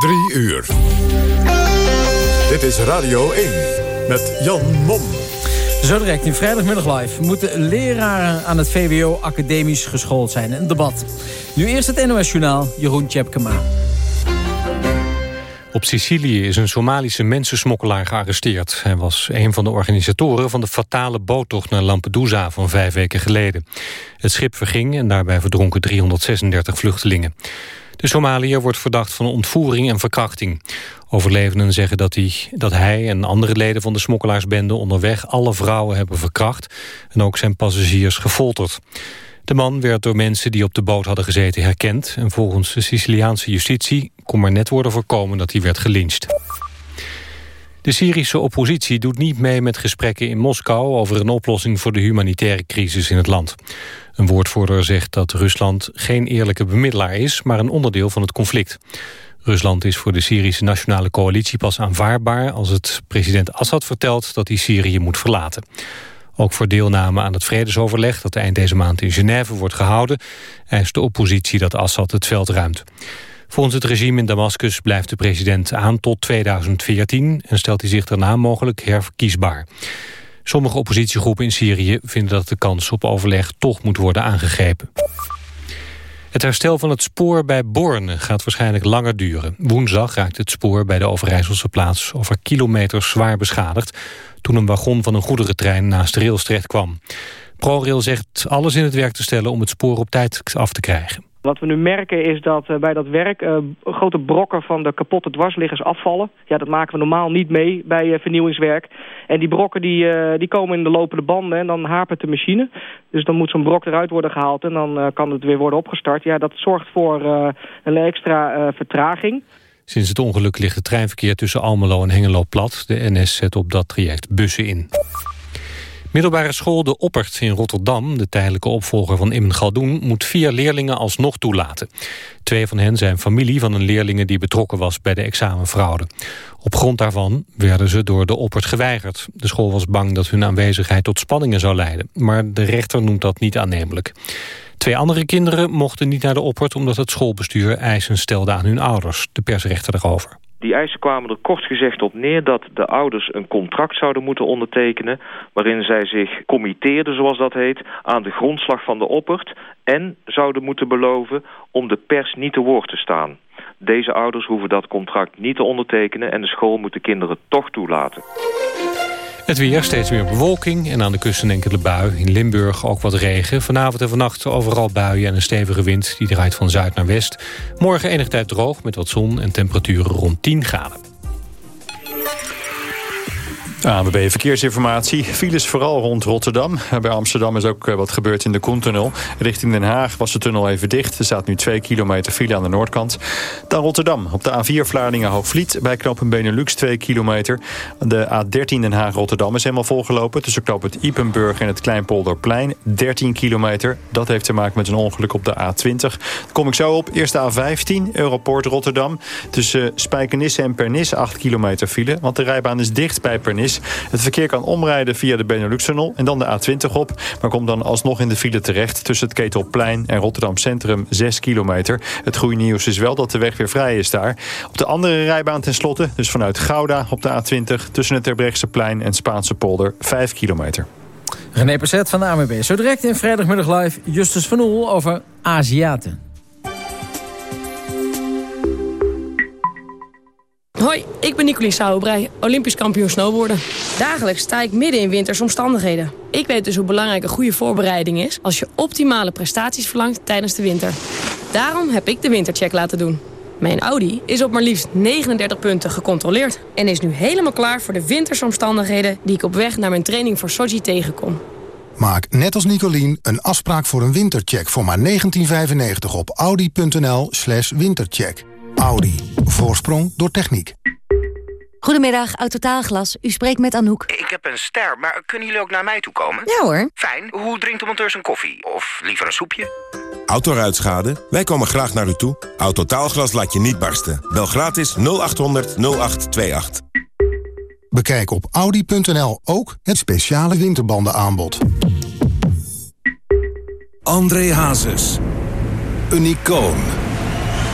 Drie uur. Dit is Radio 1 met Jan Mom. Zo direct in vrijdagmiddag live moeten leraren aan het VWO academisch geschoold zijn. Een debat. Nu eerst het NOS Journaal, Jeroen Tjepkema. Op Sicilië is een Somalische mensensmokkelaar gearresteerd. Hij was een van de organisatoren van de fatale boottocht naar Lampedusa van vijf weken geleden. Het schip verging en daarbij verdronken 336 vluchtelingen. De Somaliër wordt verdacht van ontvoering en verkrachting. Overlevenden zeggen dat hij, dat hij en andere leden van de smokkelaarsbende onderweg alle vrouwen hebben verkracht en ook zijn passagiers gefolterd. De man werd door mensen die op de boot hadden gezeten herkend... en volgens de Siciliaanse justitie kon maar net worden voorkomen dat hij werd gelyncht. De Syrische oppositie doet niet mee met gesprekken in Moskou... over een oplossing voor de humanitaire crisis in het land. Een woordvoerder zegt dat Rusland geen eerlijke bemiddelaar is... maar een onderdeel van het conflict. Rusland is voor de Syrische Nationale Coalitie pas aanvaardbaar... als het president Assad vertelt dat hij Syrië moet verlaten. Ook voor deelname aan het vredesoverleg dat eind deze maand in Genève wordt gehouden... eist de oppositie dat Assad het veld ruimt. Volgens het regime in Damascus blijft de president aan tot 2014... en stelt hij zich daarna mogelijk herverkiesbaar. Sommige oppositiegroepen in Syrië vinden dat de kans op overleg toch moet worden aangegrepen. Het herstel van het spoor bij Borne gaat waarschijnlijk langer duren. Woensdag raakt het spoor bij de Overijsselse plaats over kilometers zwaar beschadigd... toen een wagon van een goederentrein naast de rails terecht kwam. ProRail zegt alles in het werk te stellen om het spoor op tijd af te krijgen. Wat we nu merken is dat uh, bij dat werk uh, grote brokken van de kapotte dwarsliggers afvallen. Ja, dat maken we normaal niet mee bij uh, vernieuwingswerk. En die brokken die, die komen in de lopende banden en dan hapert de machine. Dus dan moet zo'n brok eruit worden gehaald en dan kan het weer worden opgestart. Ja, dat zorgt voor een extra vertraging. Sinds het ongeluk ligt het treinverkeer tussen Almelo en Hengelo plat. De NS zet op dat traject bussen in. Middelbare school De Oppert in Rotterdam, de tijdelijke opvolger van Immen Galdoen, moet vier leerlingen alsnog toelaten. Twee van hen zijn familie van een leerlinge die betrokken was bij de examenfraude. Op grond daarvan werden ze door De Oppert geweigerd. De school was bang dat hun aanwezigheid tot spanningen zou leiden, maar de rechter noemt dat niet aannemelijk. Twee andere kinderen mochten niet naar De Oppert omdat het schoolbestuur eisen stelde aan hun ouders. De persrechter erover. Die eisen kwamen er kort gezegd op neer dat de ouders een contract zouden moeten ondertekenen... waarin zij zich committeerden, zoals dat heet, aan de grondslag van de oppert... en zouden moeten beloven om de pers niet te woord te staan. Deze ouders hoeven dat contract niet te ondertekenen... en de school moet de kinderen toch toelaten. Het weer, steeds meer bewolking en aan de kust een enkele bui. In Limburg ook wat regen. Vanavond en vannacht overal buien en een stevige wind. Die draait van zuid naar west. Morgen enig tijd droog met wat zon en temperaturen rond 10 graden. ANWB Verkeersinformatie. Files vooral rond Rotterdam. Bij Amsterdam is ook eh, wat gebeurd in de Koentunnel. Richting Den Haag was de tunnel even dicht. Er staat nu 2 kilometer file aan de noordkant. Dan Rotterdam. Op de A4 Vlaardingen-Hoogvliet. Bij knooppunt Benelux 2 kilometer. De A13 Den Haag-Rotterdam is helemaal volgelopen. Tussen knooppunt Ipenburg en het Kleinpolderplein. 13 kilometer. Dat heeft te maken met een ongeluk op de A20. Daar kom ik zo op. Eerst de A15, Europoort Rotterdam. Tussen Spijkenisse en Pernis 8 kilometer file. Want de rijbaan is dicht bij Pernis. Het verkeer kan omrijden via de Benelux-tunnel en dan de A20 op... maar komt dan alsnog in de file terecht tussen het Ketelplein en Rotterdam Centrum 6 kilometer. Het goede nieuws is wel dat de weg weer vrij is daar. Op de andere rijbaan tenslotte, dus vanuit Gouda op de A20... tussen het Terbrechtseplein en Spaanse polder 5 kilometer. René Passet van de AMB. Zo direct in vrijdagmiddag live Justus van Oel over Aziaten. Hoi, ik ben Nicolien Sauerbrei, Olympisch kampioen snowboarden. Dagelijks sta ik midden in wintersomstandigheden. Ik weet dus hoe belangrijk een goede voorbereiding is... als je optimale prestaties verlangt tijdens de winter. Daarom heb ik de wintercheck laten doen. Mijn Audi is op maar liefst 39 punten gecontroleerd... en is nu helemaal klaar voor de wintersomstandigheden... die ik op weg naar mijn training voor Sochi tegenkom. Maak net als Nicolien een afspraak voor een wintercheck... voor maar 1995 op audi.nl slash wintercheck. Audi. Voorsprong door techniek. Goedemiddag, Autotaalglas. U spreekt met Anouk. Ik heb een ster, maar kunnen jullie ook naar mij toe komen? Ja hoor. Fijn. Hoe drinkt de monteur zijn koffie? Of liever een soepje? Autoruitschade? Wij komen graag naar u toe. Autotaalglas laat je niet barsten. Bel gratis 0800 0828. Bekijk op audi.nl ook het speciale winterbandenaanbod. André Hazes. Een icoon.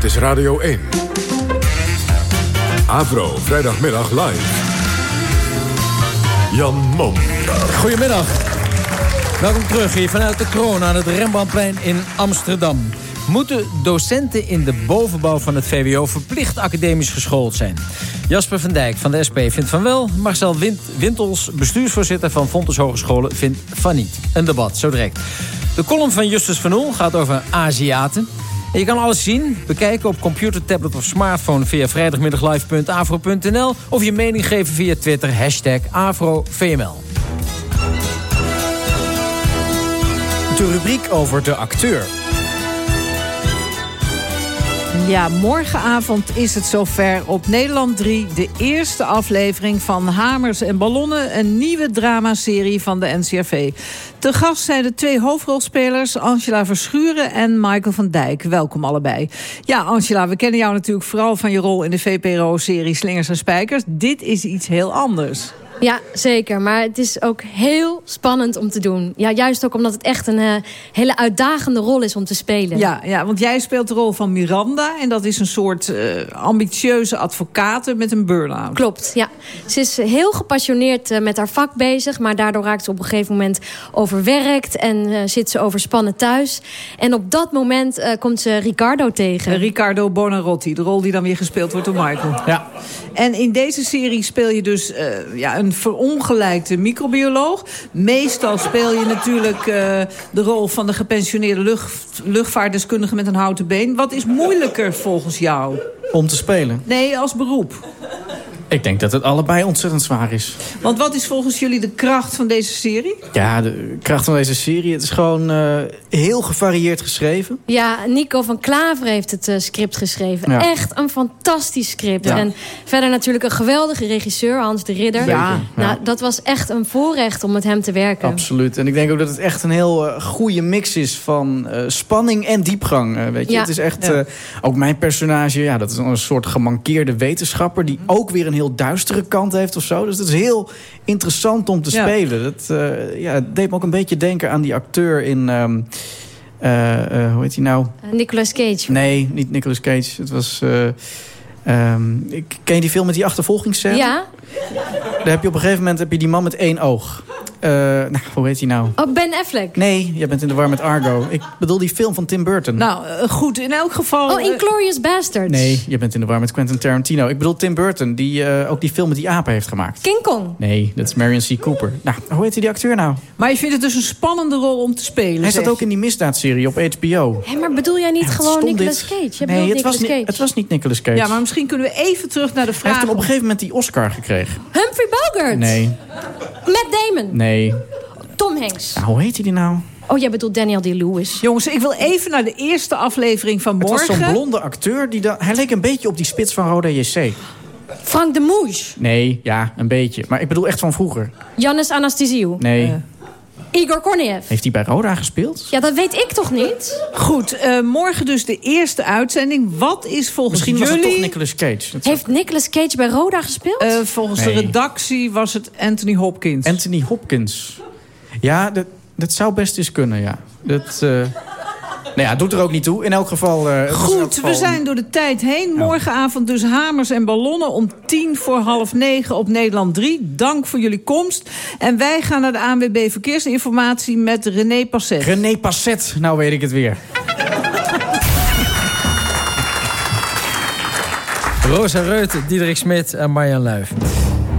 Dit is Radio 1. Avro, vrijdagmiddag live. Jan Mom. Goedemiddag. Welkom terug hier vanuit de kroon aan het Rembrandtplein in Amsterdam. Moeten docenten in de bovenbouw van het VWO verplicht academisch geschoold zijn? Jasper van Dijk van de SP vindt van wel. Marcel Wintels, bestuursvoorzitter van Fontes Hogescholen, vindt van niet. Een debat, zo direct. De column van Justus van Oel gaat over Aziaten. Je kan alles zien, bekijken op computer, tablet of smartphone... via vrijdagmiddaglive.afro.nl... of je mening geven via Twitter, hashtag AfroVML. De rubriek over de acteur. Ja, morgenavond is het zover op Nederland 3. De eerste aflevering van Hamers en Ballonnen. Een nieuwe dramaserie van de NCRV. Te gast zijn de twee hoofdrolspelers Angela Verschuren en Michael van Dijk. Welkom allebei. Ja, Angela, we kennen jou natuurlijk vooral van je rol in de VPRO-serie Slingers en Spijkers. Dit is iets heel anders. Ja, zeker. Maar het is ook heel spannend om te doen. Ja, juist ook omdat het echt een uh, hele uitdagende rol is om te spelen. Ja, ja, want jij speelt de rol van Miranda. En dat is een soort uh, ambitieuze advocaat met een burn-out. Klopt, ja. Ze is heel gepassioneerd uh, met haar vak bezig. Maar daardoor raakt ze op een gegeven moment overwerkt. En zit ze overspannen thuis. En op dat moment komt ze Ricardo tegen. Ricardo Bonarotti. De rol die dan weer gespeeld wordt door Michael. Ja. En in deze serie speel je dus ja, een verongelijkte microbioloog. Meestal speel je natuurlijk uh, de rol van de gepensioneerde lucht, luchtvaartdeskundige met een houten been. Wat is moeilijker volgens jou? Om te spelen? Nee, als beroep. Ik denk dat het allebei ontzettend zwaar is. Want wat is volgens jullie de kracht van deze serie? Ja, de kracht van deze serie, het is gewoon uh, heel gevarieerd geschreven. Ja, Nico van Klaver heeft het uh, script geschreven. Ja. Echt een fantastisch script. Ja. En verder natuurlijk een geweldige regisseur, Hans de Ridder. Ja. Nou, dat was echt een voorrecht om met hem te werken. Absoluut. En ik denk ook dat het echt een heel uh, goede mix is van spanning en diepgang. weet je? Het is echt, ook mijn personage, ja, dat is een soort gemankeerde wetenschapper... die ook weer een heel duistere kant heeft of zo. Dus dat is heel interessant om te ja. spelen. Dat uh, ja, deed me ook een beetje denken aan die acteur in... Um, uh, uh, hoe heet hij nou? Nicolas Cage. Nee, niet Nicolas Cage. Het was... Um, ken je die film met die achtervolgingsscène? Ja. Daar heb je op een gegeven moment heb je die man met één oog. Uh, nou, hoe heet hij nou? Oh, Ben Affleck. Nee, jij bent in de war met Argo. Ik bedoel die film van Tim Burton. Nou, uh, goed, in elk geval... Oh, Inglourious uh... Basterds. Nee, je bent in de war met Quentin Tarantino. Ik bedoel Tim Burton, die ook die film met die apen heeft gemaakt. King Kong. Nee, dat is Marion C. Cooper. Nou, hoe heet die acteur nou? Maar je vindt het dus een spannende rol om te spelen, Hij staat ook in die misdaadserie op HBO. Hé, hey, maar bedoel jij niet ja, gewoon Nicolas Cage? Je nee, het Nicolas was, Cage. het was niet Nicolas Cage. Ja, maar misschien kunnen we even terug naar de vraag... Hij heeft op een gegeven moment die Oscar gekregen. Humphrey Bogart. Nee. Matt Damon. Nee. Tom Hanks. Nou, hoe heet hij die nou? Oh, jij bedoelt Daniel D-Lewis. Jongens, ik wil even naar de eerste aflevering van morgen. Het was zo'n blonde acteur. Die dan, hij leek een beetje op die spits van Roda JC. Frank de Moes. Nee, ja, een beetje. Maar ik bedoel echt van vroeger. Jannes Anastasiou. Nee. Uh. Igor Korniev. Heeft hij bij Roda gespeeld? Ja, dat weet ik toch niet? Goed, uh, morgen dus de eerste uitzending. Wat is volgens Misschien jullie... was het toch Nicolas Cage. Dat Heeft Nicolas Cage bij Roda gespeeld? Uh, volgens nee. de redactie was het Anthony Hopkins. Anthony Hopkins. Ja, dat, dat zou best eens kunnen, ja. Dat... Uh... Nou ja, doet er ook niet toe. In elk geval... Uh, Goed, elk geval... we zijn door de tijd heen. Morgenavond dus Hamers en Ballonnen om tien voor half negen op Nederland 3. Dank voor jullie komst. En wij gaan naar de ANWB Verkeersinformatie met René Passet. René Passet, nou weet ik het weer. Rosa Reut, Diederik Smit en Marjan Luif.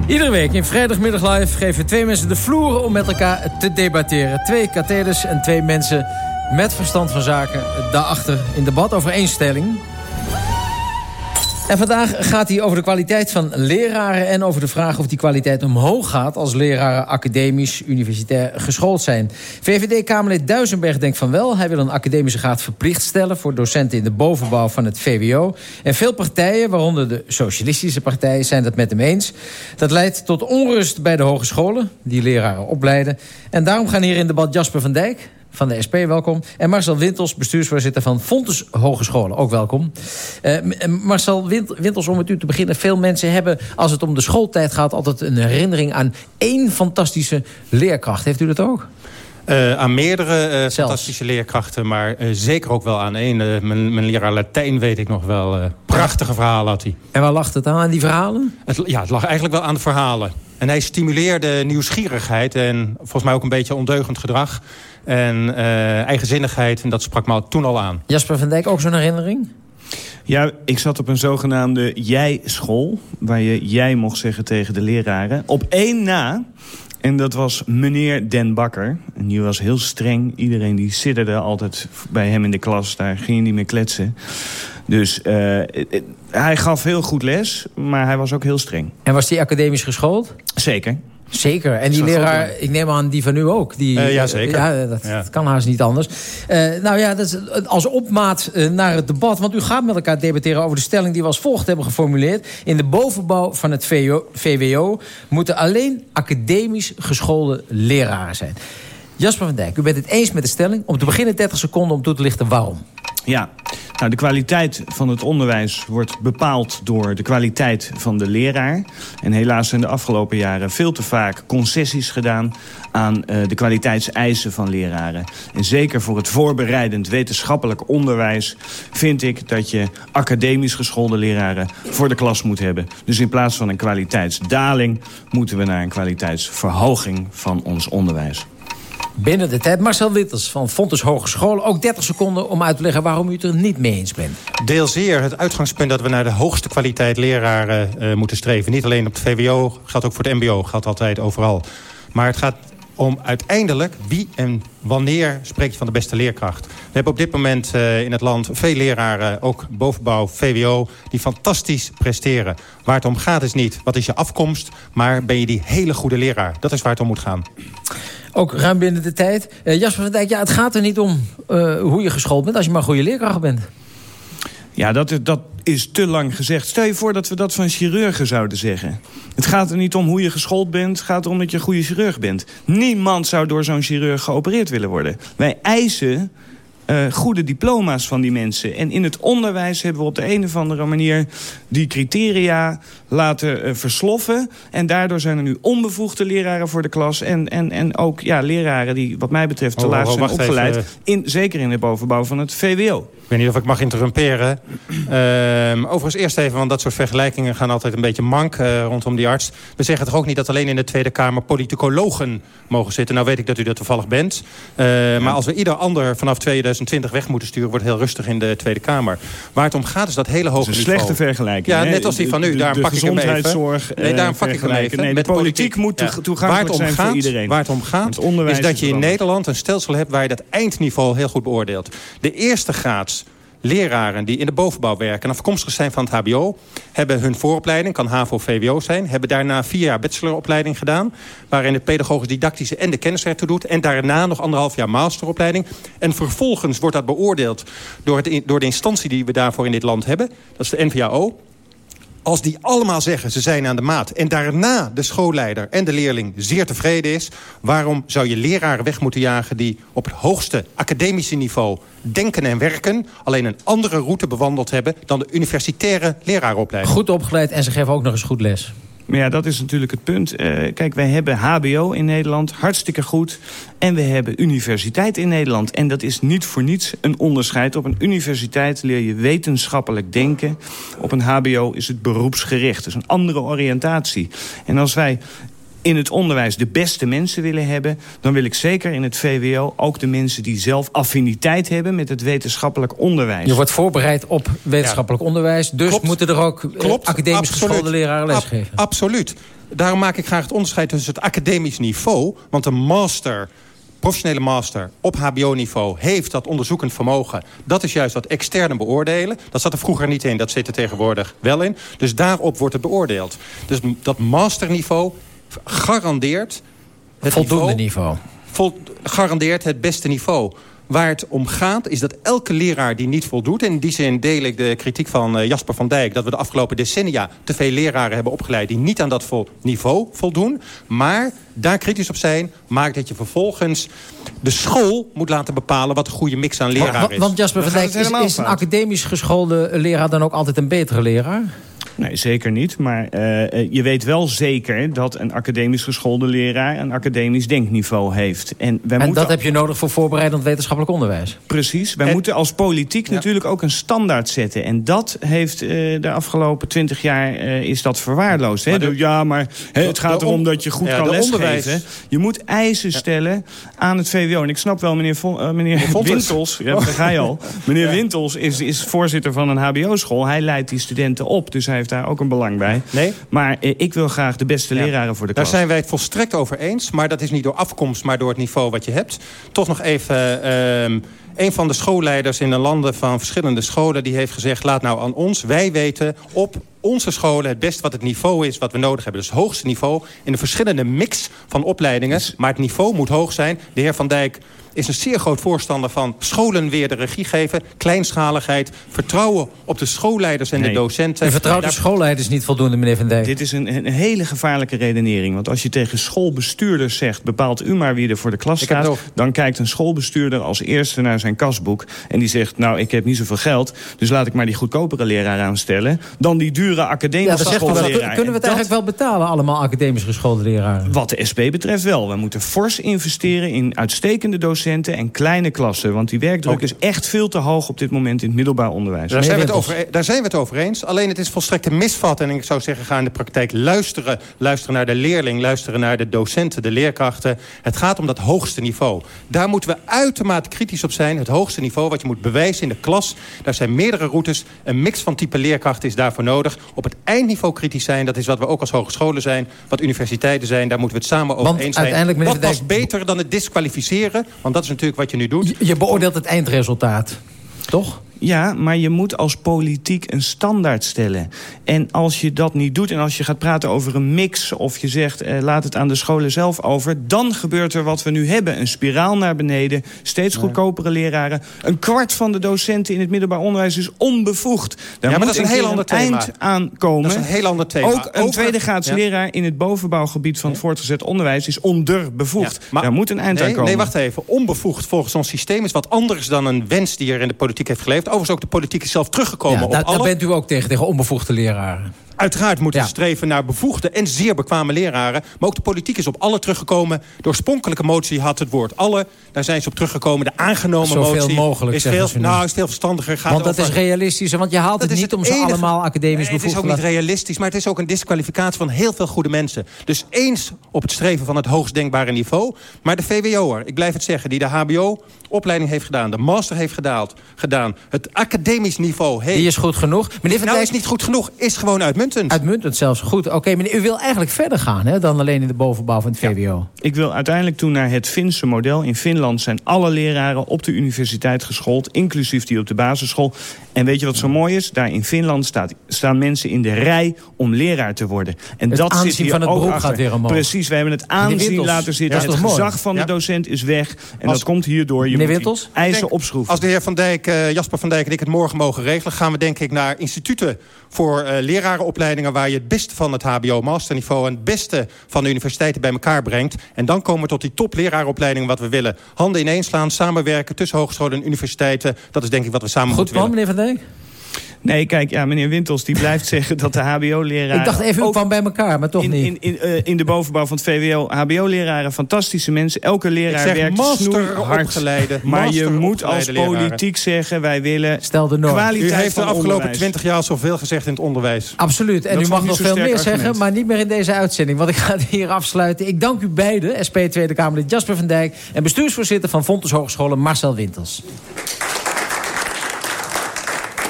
Iedere week in Vrijdagmiddag Live geven twee mensen de vloer om met elkaar te debatteren. Twee katheders en twee mensen met verstand van zaken daarachter in debat over één stelling. En vandaag gaat hij over de kwaliteit van leraren... en over de vraag of die kwaliteit omhoog gaat... als leraren academisch, universitair geschoold zijn. VVD-Kamerlid Duisenberg denkt van wel. Hij wil een academische graad verplicht stellen... voor docenten in de bovenbouw van het VWO. En veel partijen, waaronder de Socialistische Partij... zijn dat met hem eens. Dat leidt tot onrust bij de hogescholen... die leraren opleiden. En daarom gaan hier in debat Jasper van Dijk van de SP, welkom. En Marcel Wintels, bestuursvoorzitter van Fontes Hogescholen, ook welkom. Uh, Marcel Wintels, om met u te beginnen. Veel mensen hebben, als het om de schooltijd gaat... altijd een herinnering aan één fantastische leerkracht. Heeft u dat ook? Uh, aan meerdere uh, fantastische leerkrachten, maar uh, zeker ook wel aan één. Mijn, mijn, leraar Latijn weet ik nog wel. prachtige verhalen had hij. En waar lag het aan, aan die verhalen? Het, ja, het lag eigenlijk wel aan de verhalen. En hij stimuleerde nieuwsgierigheid en volgens mij ook een beetje ondeugend gedrag. En eigenzinnigheid, en dat sprak me toen al aan. Jasper van Dijk, ook zo'n herinnering? Ja, ik zat op een zogenaamde jij-school... waar je jij mocht zeggen tegen de leraren. Op één na en dat was meneer Den Bakker. En die was heel streng. Iedereen die sidderde altijd bij hem in de klas. Daar ging je niet meer kletsen. Dus uh, hij gaf heel goed les, maar hij was ook heel streng. En was hij academisch geschoold? Zeker. Zeker. En die leraar, ik neem aan die van u ook. Die, uh, ja, zeker. Ja, dat, dat, kan haast niet anders. Uh, nou ja, dat is als opmaat naar het debat. Want u gaat met elkaar debatteren over de stelling die we als volgt hebben geformuleerd. In de bovenbouw van het VWO, VWO moeten alleen academisch geschoolde leraren zijn. Jasper van Dijk, u bent het eens met de stelling. Om te beginnen 30 seconden om toe te lichten waarom. Ja, nou, de kwaliteit van het onderwijs wordt bepaald door de kwaliteit van de leraar. En helaas zijn de afgelopen jaren veel te vaak concessies gedaan aan uh, de kwaliteitseisen van leraren. En zeker voor het voorbereidend wetenschappelijk onderwijs vind ik dat je academisch geschoolde leraren voor de klas moet hebben. Dus in plaats van een kwaliteitsdaling moeten we naar een kwaliteitsverhoging van ons onderwijs. Binnen de tijd. Marcel Wittels van Fontes Hogeschool. Ook 30 seconden om uit te leggen waarom u het er niet mee eens bent. Deel zeer het uitgangspunt dat we naar de hoogste kwaliteit leraren uh, moeten streven. Niet alleen op het VWO, geldt ook voor het mbo, geldt altijd overal. Maar het gaat om uiteindelijk wie en wanneer spreek je van de beste leerkracht. We hebben op dit moment uh, in het land veel leraren, ook bovenbouw, VWO... die fantastisch presteren. Waar het om gaat is niet wat is je afkomst... maar ben je die hele goede leraar. Dat is waar het om moet gaan. Ook ruim binnen de tijd. Uh, Jasper van Dijk, ja, het gaat er niet om uh, hoe je geschoold bent... als je maar goede leerkracht bent. Ja, dat is, dat is te lang gezegd. Stel je voor dat we dat van chirurgen zouden zeggen. Het gaat er niet om hoe je geschoold bent. Het gaat erom dat je een goede chirurg bent. Niemand zou door zo'n chirurg geopereerd willen worden. Wij eisen uh, goede diploma's van die mensen. En in het onderwijs hebben we op de een of andere manier... die criteria laten uh, versloffen. En daardoor zijn er nu onbevoegde leraren voor de klas. En, en, en ook ja, leraren die wat mij betreft te oh, laat oh, zijn opgeleid. Even. In, zeker in de bovenbouw van het VWO. Ik weet niet of ik mag interrumperen. Uh, overigens eerst even, want dat soort vergelijkingen gaan altijd een beetje mank uh, rondom die arts. We zeggen toch ook niet dat alleen in de Tweede Kamer politicologen mogen zitten. Nou weet ik dat u dat toevallig bent. Uh, ja. Maar als we ieder ander vanaf 2020 weg moeten sturen... wordt het heel rustig in de Tweede Kamer. Waar het om gaat is dat hele hoge dat is een slechte vergelijking. Ja, net als die van u. Daar pak ik even. Nee, daarom pak ik hem even. Nee, de politiek, moet ja. toegankelijk zijn gaat, voor iedereen. Waar het om gaat is dat je in Nederland een stelsel hebt... waar je dat eindniveau heel goed beoordeelt. De eerste graads leraren die in de bovenbouw werken... en afkomstig zijn van het hbo... hebben hun vooropleiding, kan HAVO of VWO zijn... hebben daarna vier jaar bacheloropleiding gedaan... waarin het pedagogisch-didactische en de kennis ertoe doet... en daarna nog anderhalf jaar masteropleiding. En vervolgens wordt dat beoordeeld door, het, door de instantie die we daarvoor in dit land hebben. Dat is de NVAO. Als die allemaal zeggen ze zijn aan de maat... en daarna de schoolleider en de leerling zeer tevreden is... waarom zou je leraren weg moeten jagen... die op het hoogste academische niveau denken en werken... alleen een andere route bewandeld hebben... dan de universitaire leraaropleiding? Goed opgeleid en ze geven ook nog eens goed les. Maar ja, dat is natuurlijk het punt. Uh, kijk, wij hebben hbo in Nederland, hartstikke goed. En we hebben universiteit in Nederland. En dat is niet voor niets een onderscheid. Op een universiteit leer je wetenschappelijk denken. Op een hbo is het beroepsgericht. Dus een andere oriëntatie. En als wij in het onderwijs de beste mensen willen hebben... dan wil ik zeker in het VWO ook de mensen die zelf affiniteit hebben... met het wetenschappelijk onderwijs. Je wordt voorbereid op wetenschappelijk ja. onderwijs. Dus Klopt. moeten er ook eh, Klopt. academisch geschoolde leraren lesgeven. Ab absoluut. Daarom maak ik graag het onderscheid tussen het academisch niveau... want een master professionele master op hbo-niveau... heeft dat onderzoekend vermogen. Dat is juist wat externe beoordelen. Dat zat er vroeger niet in, dat zit er tegenwoordig wel in. Dus daarop wordt het beoordeeld. Dus dat masterniveau garandeert... Het Voldoende niveau. niveau. garandeert het beste niveau. Waar het om gaat is dat elke leraar die niet voldoet... en in die zin deel ik de kritiek van eh, Jasper van Dijk... dat we de afgelopen decennia te veel leraren hebben opgeleid... die niet aan dat niveau voldoen. Maar daar kritisch op zijn maakt dat je vervolgens de school moet laten bepalen... wat een goede mix aan leraar is. Want Jasper van Dijk, is, is een academisch geschoolde leraar... dan ook altijd een betere leraar? Nee, zeker niet. Maar uh, je weet wel zeker dat een academisch geschoolde leraar... een academisch denkniveau heeft. En, wij en moeten... dat heb je nodig voor voorbereidend wetenschappelijk onderwijs? Precies. Wij moeten als politiek natuurlijk ook een standaard zetten. En dat heeft uh, de afgelopen twintig jaar uh, is dat verwaarloosd. Hè? De, ja, maar hè, het gaat erom dat je goed ja, kan lesgeven. Je moet eisen stellen aan het VWO. En ik snap wel, meneer, Vo meneer Wintels... Ja, daar ga je al. Meneer Wintels is, is voorzitter van een hbo-school. Hij leidt die studenten op. Dus hij heeft daar ook een belang bij. Nee. Maar eh, ik wil graag de beste leraren voor de klas. Daar zijn wij het volstrekt over eens. Maar dat is niet door afkomst, maar door het niveau wat je hebt. Toch nog even... Uh, een van de schoolleiders in de landen van verschillende scholen... die heeft gezegd, laat nou aan ons. Wij weten op onze scholen het best wat het niveau is wat we nodig hebben. Dus het hoogste niveau in een verschillende mix van opleidingen. Maar het niveau moet hoog zijn. De heer Van Dijk is een zeer groot voorstander van scholen weer de regie geven. Kleinschaligheid, vertrouwen op de schoolleiders en de docenten. U vertrouwt de schoolleiders niet voldoende, meneer Van Dijk? Dit is een, een, hele gevaarlijke redenering. Want als je tegen schoolbestuurders zegt... bepaalt u maar wie er voor de klas staat... dan kijkt een schoolbestuurder als eerste naar zijn kasboek... en die zegt, nou, ik heb niet zoveel geld... dus laat ik maar die goedkopere leraar aanstellen... dan die dure academische ja, Kunnen we het eigenlijk wel betalen, allemaal academisch geschoolde leraren? Wat de SP betreft wel. We moeten fors investeren in uitstekende docenten en kleine klassen. Want die werkdruk is echt veel te hoog op dit moment in het middelbaar onderwijs. Daar zijn, we het over, daar zijn we het over eens. Alleen het is volstrekt een misvat. En ik zou zeggen, ga in de praktijk luisteren. Luisteren naar de leerling, luisteren naar de docenten, de leerkrachten. Het gaat om dat hoogste niveau. Daar moeten we uitermate kritisch op zijn. Het hoogste niveau wat je moet bewijzen in de klas. Daar zijn meerdere routes. Een mix van type leerkrachten is daarvoor nodig. Op het eindniveau kritisch zijn, dat is wat we ook als hogescholen zijn. Wat universiteiten zijn, daar moeten we het samen over eens zijn. Dat was beter dan het disqualificeren. Want dat is natuurlijk wat je nu doet. Je, beoordeelt het eindresultaat, toch? Ja, maar je moet als politiek een standaard stellen. En als je dat niet doet en als je gaat praten over een mix... of je zegt, eh, laat het aan de scholen zelf over... dan gebeurt er wat we nu hebben. Een spiraal naar beneden, steeds goedkopere leraren. Een kwart van de docenten in het middelbaar onderwijs is onbevoegd. Daar ja, maar dat is een heel ander thema. eind aankomen. Dat is een heel ander thema. Ook een tweede graads leraar in het bovenbouwgebied... van het voortgezet onderwijs is onderbevoegd. maar, Daar moet een eind nee, aan komen. Nee, wacht even. Onbevoegd volgens ons systeem is wat anders dan een wens... die er in de politiek heeft geleefd overigens ook de politiek is zelf teruggekomen op alle... Daar bent u ook tegen, tegen onbevoegde leraren. Uiteraard moeten we streven naar bevoegde en zeer bekwame leraren. Maar ook de politiek is op alle teruggekomen. De oorspronkelijke motie had het woord alle. Daar zijn ze op teruggekomen. De aangenomen Zoveel motie mogelijk, is veel, nou, is veel verstandiger. Gaat want dat is realistisch. Want je haalt het niet om ze allemaal academisch nee, Het is ook niet realistisch, maar het is ook een disqualificatie van heel veel goede mensen. Dus eens op het streven van het hoogst denkbare niveau. Maar de VWO'er, ik blijf het zeggen, die de HBO-opleiding heeft gedaan... de master heeft gedaald, gedaan, het academisch niveau heeft... Die is goed genoeg. Meneer Van nou, is niet goed genoeg, is gewoon uitmuntend. Uitmuntend zelfs. Goed, oké. meneer, u wil eigenlijk verder gaan hè, dan alleen in de bovenbouw van het VWO. Ik wil uiteindelijk toe naar het Finse model. In Finland zijn alle leraren op de universiteit geschoold... inclusief die op de basisschool. En weet je wat zo mooi is? Daar in Finland staat, staan mensen in de rij om leraar te worden. En het dat zit hier van het ook beroep achter. gaat weer omhoog. Precies, we hebben het aanzien laten zitten. het gezag van de docent is weg. En dat komt hierdoor. Je Meneer Wintels? eisen opschroeven. Als de heer Van Dijk, uh, Jasper van Dijk en ik het morgen mogen regelen... gaan we denk ik naar instituten voor uh, lerarenopleidingen... waar je het beste van het hbo-masterniveau... en het beste van de universiteiten bij elkaar brengt. En dan komen we tot die toplerarenopleiding wat we willen. Handen ineenslaan, samenwerken tussen hogescholen en universiteiten. Dat is denk ik wat we samen Goed moeten plan, meneer Van Dijk? Nee, kijk, ja, meneer Wintels die blijft zeggen dat de hbo-leraren... Ik dacht even, ook kwam bij elkaar, maar toch in, niet. In, in, uh, in de bovenbouw van het VWO, hbo-leraren, fantastische mensen. Elke leraar werkt hard opgeleide. Maar je moet als politiek zeggen, wij willen Stel de norm. kwaliteit U heeft de afgelopen. 20 jaar zoveel gezegd in het onderwijs. Absoluut. En Dat u mag nog veel meer zeggen, maar niet meer in deze uitzending. Want ik ga het hier afsluiten. Ik dank u beiden, SP Tweede Kamerlid Jasper van Dijk... en bestuursvoorzitter van Fontes Hogescholen Marcel Wintels.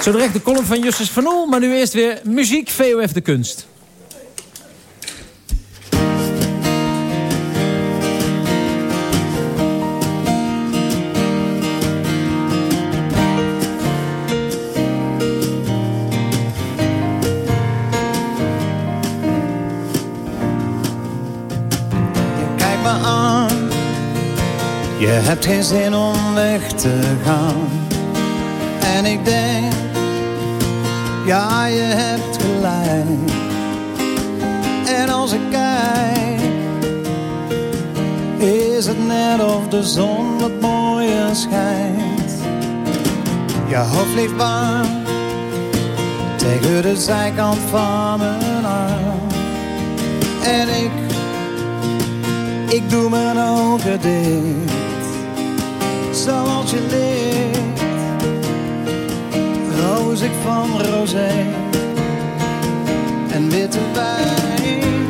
Zo direct de column van Justus van Oel, maar nu eerst weer muziek VOF de kunst. Je hebt geen zin om weg te gaan. En ik denk ja je hebt gelijk. En als ik kijk, is het net of de zon wat mooier schijnt. Je hoofd ligt warm tegen de zijkant van mijn arm. En ik, ik doe mijn ogen dicht, zoals je ligt. Ik van rosé en witte wijn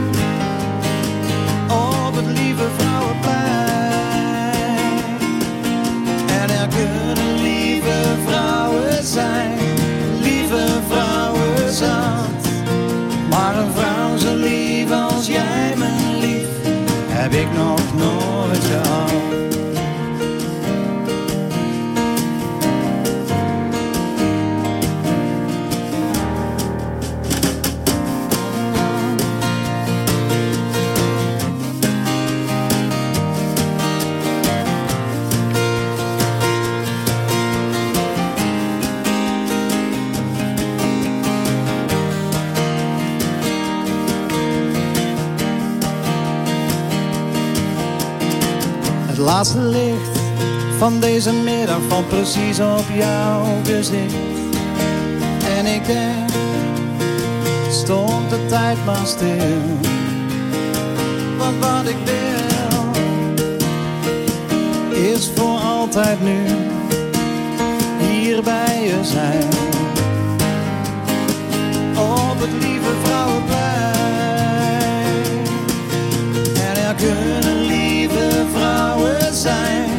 van deze middag valt precies op jouw gezicht. En ik denk, stond de tijd maar stil. Want wat ik wil, is voor altijd nu hier bij je zijn. Op het lieve vrouwenplein. En er kunnen lieve vrouwen zijn,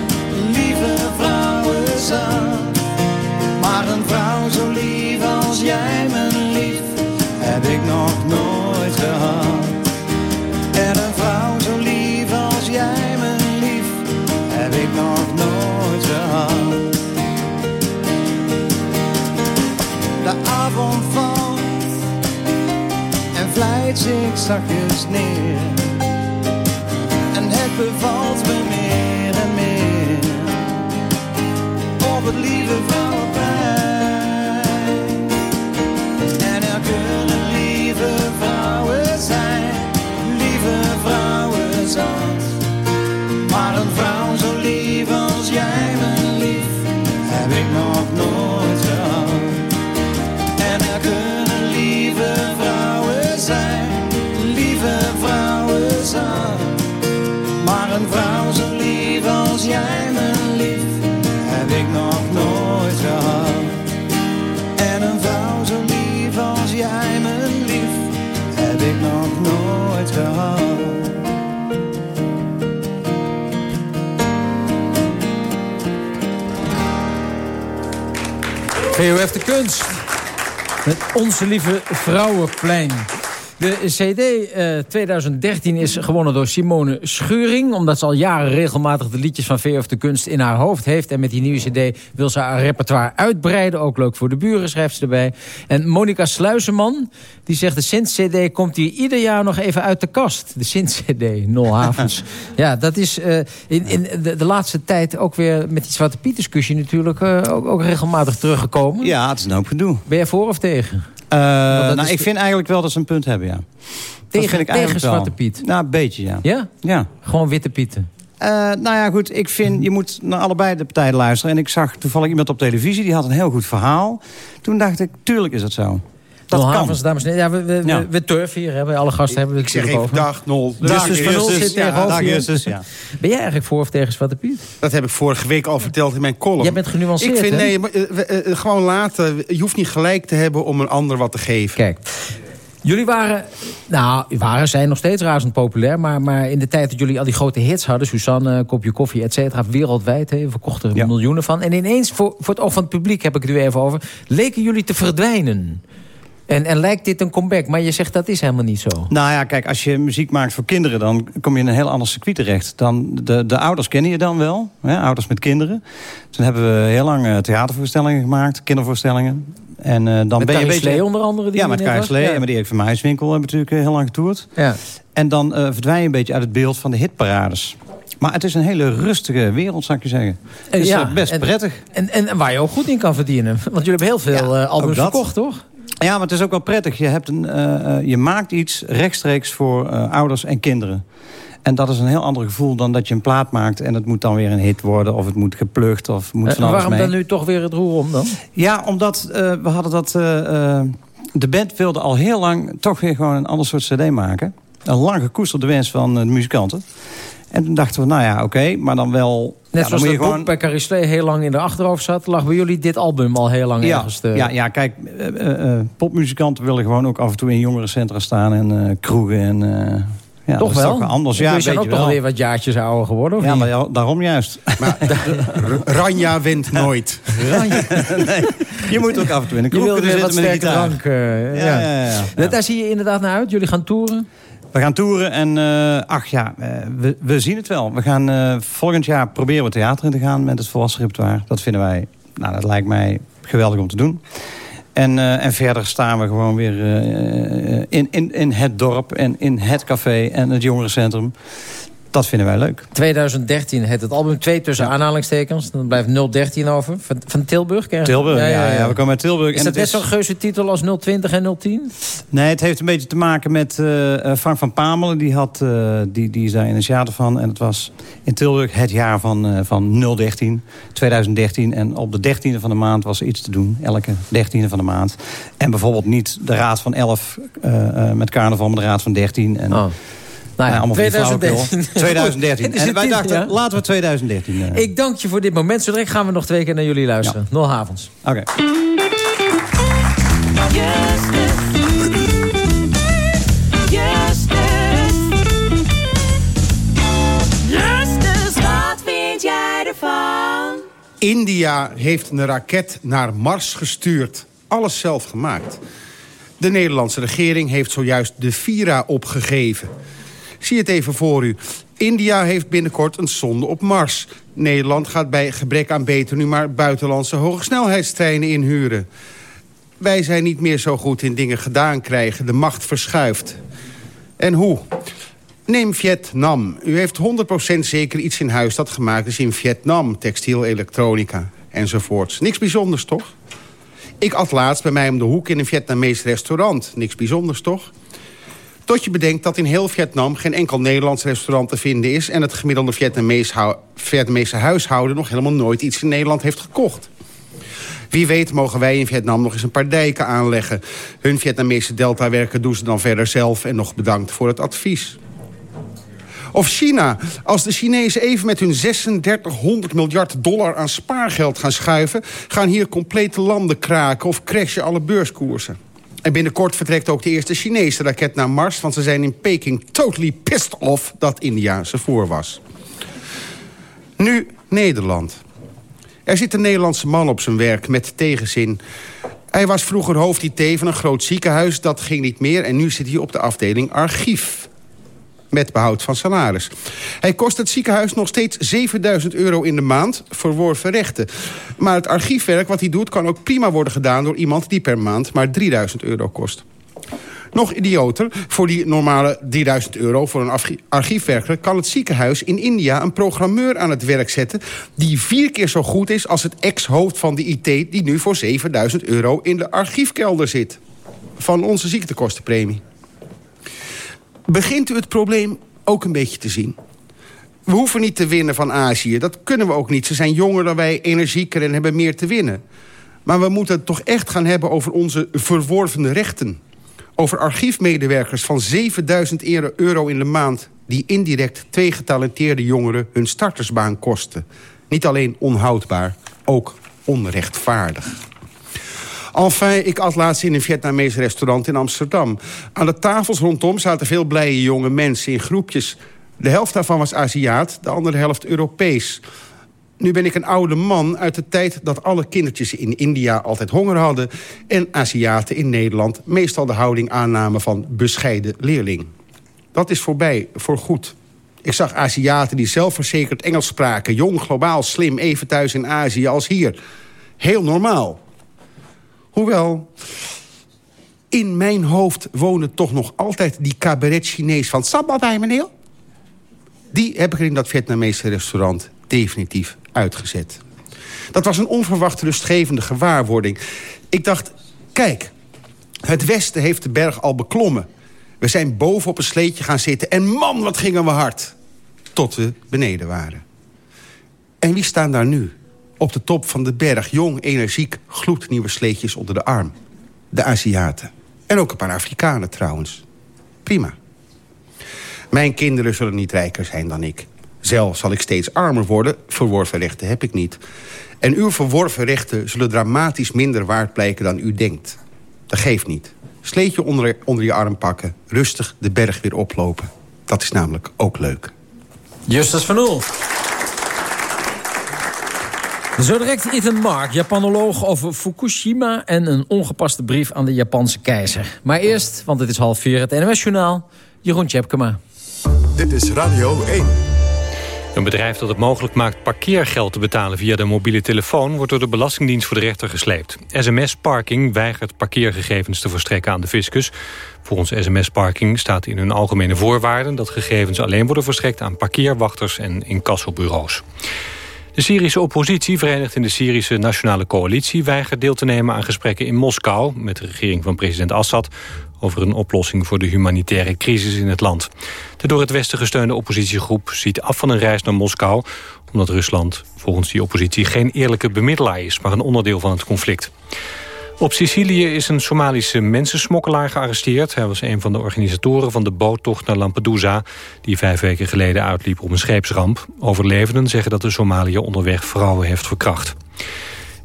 zachtjes neer. En het bevalt me meer en meer op het lieve vrouwenplein. VOF de Kunst. Met onze lieve Vrouwenplein. De CD eh, 2013 is gewonnen door Simone Schuring... omdat ze al jaren regelmatig de liedjes van VOF de Kunst in haar hoofd heeft. En met die nieuwe CD wil ze haar repertoire uitbreiden. Ook leuk voor de buren, schrijft ze erbij. En Monica Sluizeman, die zegt... de Sint-CD komt hier ieder jaar nog even uit de kast. De Sint-CD, Nol Havens. ja, dat is eh, in, in de, de laatste tijd ook weer met die Zwarte Piet-discussie... natuurlijk eh, ook, ook regelmatig teruggekomen. Ja, het is een hoop gedoe. Ben jij voor of tegen? Eh, nou, is ik vind eigenlijk wel dat ze een punt hebben, ja. Tegen- tegen. Zwarte Piet? Nou, een beetje, ja. Ja? Ja. Gewoon witte pieten? Eh, nou ja, goed, ik vind, je moet naar allebei de partijen luisteren. En ik zag toevallig iemand op televisie, die had een heel goed verhaal. Toen dacht ik, tuurlijk is het zo. Dat Nol kan. Havens, dames en heren. Ja, we, we, Ja. we, we turfen hier, hè, bij alle gasten hebben we Ik het zeg natuurlijk even over. dag, Nol. Justus van zit tegenover dag, je. Ja. Ben jij eigenlijk voor of tegen Zwarte Piet? Dat heb ik vorige week al verteld in mijn column. Jij bent genuanceerd, Ik vind, hè? nee, maar, eh, eh, gewoon laten. Je hoeft niet gelijk te hebben om een ander wat te geven. Kijk, jullie waren, nou, waren, zijn nog steeds razend populair... Maar, maar in de tijd dat jullie al die grote hits hadden... Suzanne, Kopje Koffie, et cetera, wereldwijd... Hè, verkochten er miljoenen van. En ineens, voor, voor het oog van het publiek heb ik het nu even over... leken jullie te verdwijnen. En, en lijkt dit een comeback, maar je zegt dat is helemaal niet zo. Nou ja, kijk, als je muziek maakt voor kinderen... dan kom je in een heel ander circuit terecht. Dan, de, de ouders kennen je dan wel, hè, ouders met kinderen. Toen hebben we heel lang eh, theatervoorstellingen gemaakt, kindervoorstellingen. En eh, dan Met ben je een beetje... Onder andere, die ja, met. Slee Ja. en met Erik van Muiswinkel hebben we natuurlijk eh, heel lang getoerd. Ja. En dan eh, verdwijn je een beetje uit het beeld van de hitparades. Maar het is een hele rustige wereld, zou ik je zeggen. Het is ja, eh, best en- prettig. En, en, waar je ook goed in kan verdienen. Want jullie hebben heel veel eh, albums verkocht, toch? Ja, maar het is ook wel prettig. Je, hebt een, eh, eh, je maakt iets rechtstreeks voor eh, ouders en kinderen. En dat is een heel ander gevoel dan dat je een plaat maakt... en het moet dan weer een hit worden, of het moet geplukt, of moet van alles waarom mee. dan nu toch weer het roer om dan? Ja, omdat we hadden dat... de band wilde al heel lang toch weer gewoon een ander soort cd maken. Een lang gekoesterde wens van de muzikanten. En toen dachten we, nou ja, oké, maar dan wel... Net ja, zoals dat je gewoon... boek bij Carrie Slee heel lang in de achterhoofd zat... lag bij jullie dit album al heel lang Ja, ergens te... ja, ja, kijk, eh, eh, eh, popmuzikanten willen gewoon ook af en toe in jongerencentra staan en eh, kroegen. En, eh, ja, toch dat is wel? toch anders. Ja, zijn ook je toch wel. weer wat jaartjes ouder geworden, of Ja, niet? maar daarom juist. Ranja wint nooit. nee, je moet ook af en toe in de Je kroeg wilde kunnen weer wat zitten met sterke een gitaar. drank. Ja, ja. ja, ja, Dat- Daar zie je inderdaad naar uit. Jullie gaan toeren. We gaan toeren en eh, ach ja, eh, we, we zien het wel. We gaan eh, volgend jaar proberen we theater in te gaan met het volwassen repertoire. Dat vinden wij, nou dat lijkt mij geweldig om te doen. En, en verder staan we gewoon weer in, in, in het dorp en in het café en het jongerencentrum. Dat vinden wij leuk. 2013 het, het album 2 tussen aanhalingstekens. Dan blijft 013 over. Van, van Tilburg? Tilburg, ja, ja, we komen uit Tilburg. Is En dat het net zo'n geuze titel als 020 en 010? Nee, het heeft een beetje te maken met eh, eh, Frank van Pamelen. Die, had, eh, die, die is daar initiator van. En het was in Tilburg het jaar van, van 013, 2013. En op de 13e van de maand was er iets te doen. Elke 13e van de maand. En bijvoorbeeld niet de raad van 11 eh, eh, met carnaval, maar de raad van 13. En, Oh. Nou ja, allemaal van die 2013. flauwekul. 2013. Dit is En wij dachten, ja. laten we 2013... eh, Ik dank je voor dit moment. Zo direct gaan we nog twee keer naar jullie luisteren. Nul havens. Oké. Justus, wat vind jij ervan? India heeft een raket naar Mars gestuurd. Alles zelf gemaakt. De Nederlandse regering heeft zojuist de Vira opgegeven. Zie het even voor u. India heeft binnenkort een zonde op Mars. Nederland gaat bij gebrek aan beter nu maar buitenlandse hogesnelheidstreinen inhuren. Wij zijn niet meer zo goed in dingen gedaan krijgen. De macht verschuift. En hoe? Neem Vietnam. U heeft 100% zeker iets in huis dat gemaakt is in Vietnam. Textiel, elektronica enzovoorts. Niks bijzonders, toch? Ik at laatst bij mij om de hoek in een Vietnamees restaurant. Niks bijzonders, toch? Tot je bedenkt dat in heel Vietnam geen enkel Nederlands restaurant te vinden is... en het gemiddelde Vietnamese huishouden nog helemaal nooit iets in Nederland heeft gekocht. Wie weet mogen wij in Vietnam nog eens een paar dijken aanleggen. Hun Vietnamese deltawerken doen ze dan verder zelf... en nog bedankt voor het advies. Of China. Als de Chinezen even met hun 3600 miljard dollar aan spaargeld gaan schuiven... gaan hier complete landen kraken of crashen alle beurskoersen. En binnenkort vertrekt ook de eerste Chinese raket naar Mars... want ze zijn in Peking totally pissed off dat India ze voor was. Nu Nederland. Er zit een Nederlandse man op zijn werk met tegenzin. Hij was vroeger hoofd-IT van een groot ziekenhuis. Dat ging niet meer en nu zit hij op de afdeling archief. Met behoud van salaris. Hij kost het ziekenhuis nog steeds 7000 euro in de maand... verworven rechten. Maar het archiefwerk wat hij doet kan ook prima worden gedaan... door iemand die per maand maar 3000 euro kost. Nog idioter, voor die normale 3000 euro voor een archi- archiefwerker... kan het ziekenhuis in India een programmeur aan het werk zetten... die vier keer zo goed is als het ex-hoofd van de IT... die nu voor 7000 euro in de archiefkelder zit. Van onze ziektekostenpremie. Begint u het probleem ook een beetje te zien? We hoeven niet te winnen van Azië. Dat kunnen we ook niet. Ze zijn jonger dan wij, energieker en hebben meer te winnen. Maar we moeten het toch echt gaan hebben over onze verworvene rechten. Over archiefmedewerkers van 7000 euro in de maand... die indirect twee getalenteerde jongeren hun startersbaan kosten. Niet alleen onhoudbaar, ook onrechtvaardig. Enfin, ik at laatst in een Vietnamees restaurant in Amsterdam. Aan de tafels rondom zaten veel blije jonge mensen in groepjes. De helft daarvan was Aziat, de andere helft Europees. Nu ben ik een oude man uit de tijd dat alle kindertjes in India altijd honger hadden... en Aziaten in Nederland meestal de houding aannamen van bescheiden leerling. Dat is voorbij, voorgoed. Ik zag Aziaten die zelfverzekerd Engels spraken... jong, globaal, slim, even thuis in Azië als hier. Heel normaal. Hoewel, in mijn hoofd woonde toch nog altijd die cabaret Chinees van... Sambal bij meneer? Die heb ik er in dat Vietnamese restaurant definitief uitgezet. Dat was een onverwachte rustgevende gewaarwording. Ik dacht, kijk, het Westen heeft de berg al beklommen. We zijn boven op een sleetje gaan zitten en man, wat gingen we hard. Tot we beneden waren. En wie staan daar nu? Op de top van de berg, jong, energiek, gloednieuwe sleetjes onder de arm. De Aziaten. En ook een paar Afrikanen trouwens. Prima. Mijn kinderen zullen niet rijker zijn dan ik. Zelf zal ik steeds armer worden, verworven rechten heb ik niet. En uw verworven rechten zullen dramatisch minder waard blijken dan u denkt. Dat geeft niet. Sleetje onder, onder je arm pakken, rustig de berg weer oplopen. Dat is namelijk ook leuk. Justus van Oel. Zo direct Ethan Mark, Japanoloog over Fukushima... en een ongepaste brief aan de Japanse keizer. Maar eerst, want het is half vier, het NOS-journaal... Jeroen Tjepkema. Dit is Radio 1. Een bedrijf dat het mogelijk maakt parkeergeld te betalen via de mobiele telefoon... wordt door de Belastingdienst voor de rechter gesleept. SMS Parking weigert parkeergegevens te verstrekken aan de fiscus. Volgens SMS Parking staat in hun algemene voorwaarden... dat gegevens alleen worden verstrekt aan parkeerwachters en incassobureaus. De Syrische oppositie, verenigd in de Syrische Nationale Coalitie... weigert deel te nemen aan gesprekken in Moskou... met de regering van president Assad over een oplossing voor de humanitaire crisis in het land. De door het Westen gesteunde oppositiegroep ziet af van een reis naar Moskou... omdat Rusland volgens die oppositie geen eerlijke bemiddelaar is... maar een onderdeel van het conflict. Op Sicilië is een Somalische mensensmokkelaar gearresteerd. Hij was een van de organisatoren van de boottocht naar Lampedusa... die vijf weken geleden uitliep op een scheepsramp. Overlevenden zeggen dat de Somaliër onderweg vrouwen heeft verkracht.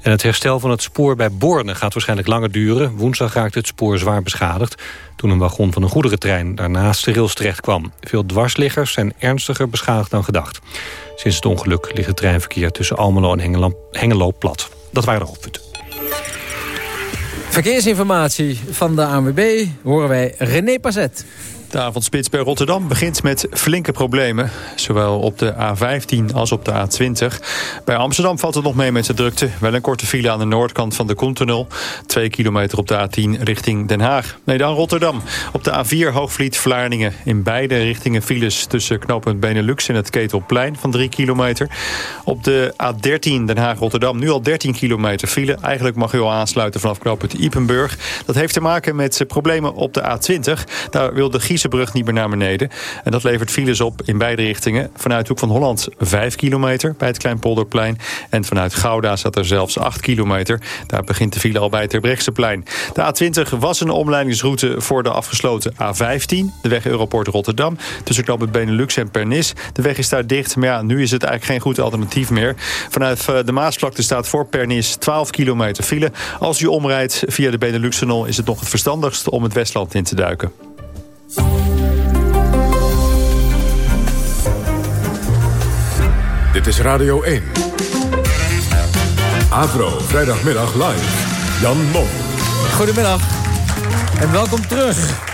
En het herstel van het spoor bij Borne gaat waarschijnlijk langer duren. Woensdag raakte het spoor zwaar beschadigd... toen een wagon van een goederentrein daarnaast de rails terecht kwam. Veel dwarsliggers zijn ernstiger beschadigd dan gedacht. Sinds het ongeluk ligt het treinverkeer tussen Almelo en Hengelo plat. Dat waren de hoofdpunten. Verkeersinformatie van de ANWB horen wij René Pazet. De avondspits bij Rotterdam begint met flinke problemen. Zowel op de A15 als op de A20. Bij Amsterdam valt het nog mee met de drukte. Wel een korte file aan de noordkant van de Koentunnel. Twee kilometer op de A10 richting Den Haag. Nee, dan Rotterdam. Op de A4 Hoogvliet-Vlaardingen. In beide richtingen files tussen knooppunt Benelux en het Ketelplein van 3 kilometer. Op de A13 Den Haag-Rotterdam nu al 13 kilometer file. Eigenlijk mag u al aansluiten vanaf knooppunt Ipenburg. Dat heeft te maken met problemen op de A20. Daar wil de Giezenbrug niet meer naar beneden. En dat levert files op in beide richtingen. Vanuit Hoek van Holland 5 kilometer bij het Kleinpolderplein. En vanuit Gouda staat er zelfs 8 kilometer. Daar begint de file al bij het Terbrechtseplein. De A20 was een omleidingsroute voor de afgesloten A15. De weg Europort Rotterdam. Tussen knooppunt Benelux en Pernis. De weg is daar dicht, maar ja, nu is het eigenlijk geen goed alternatief meer. Vanuit de Maasvlakte staat voor Pernis 12 kilometer file. Als u omrijdt via de Benelux-tunnel is het nog het verstandigst om het Westland in te duiken. Dit is Radio 1. Avro, vrijdagmiddag live. Jan Mom. Goedemiddag en welkom terug.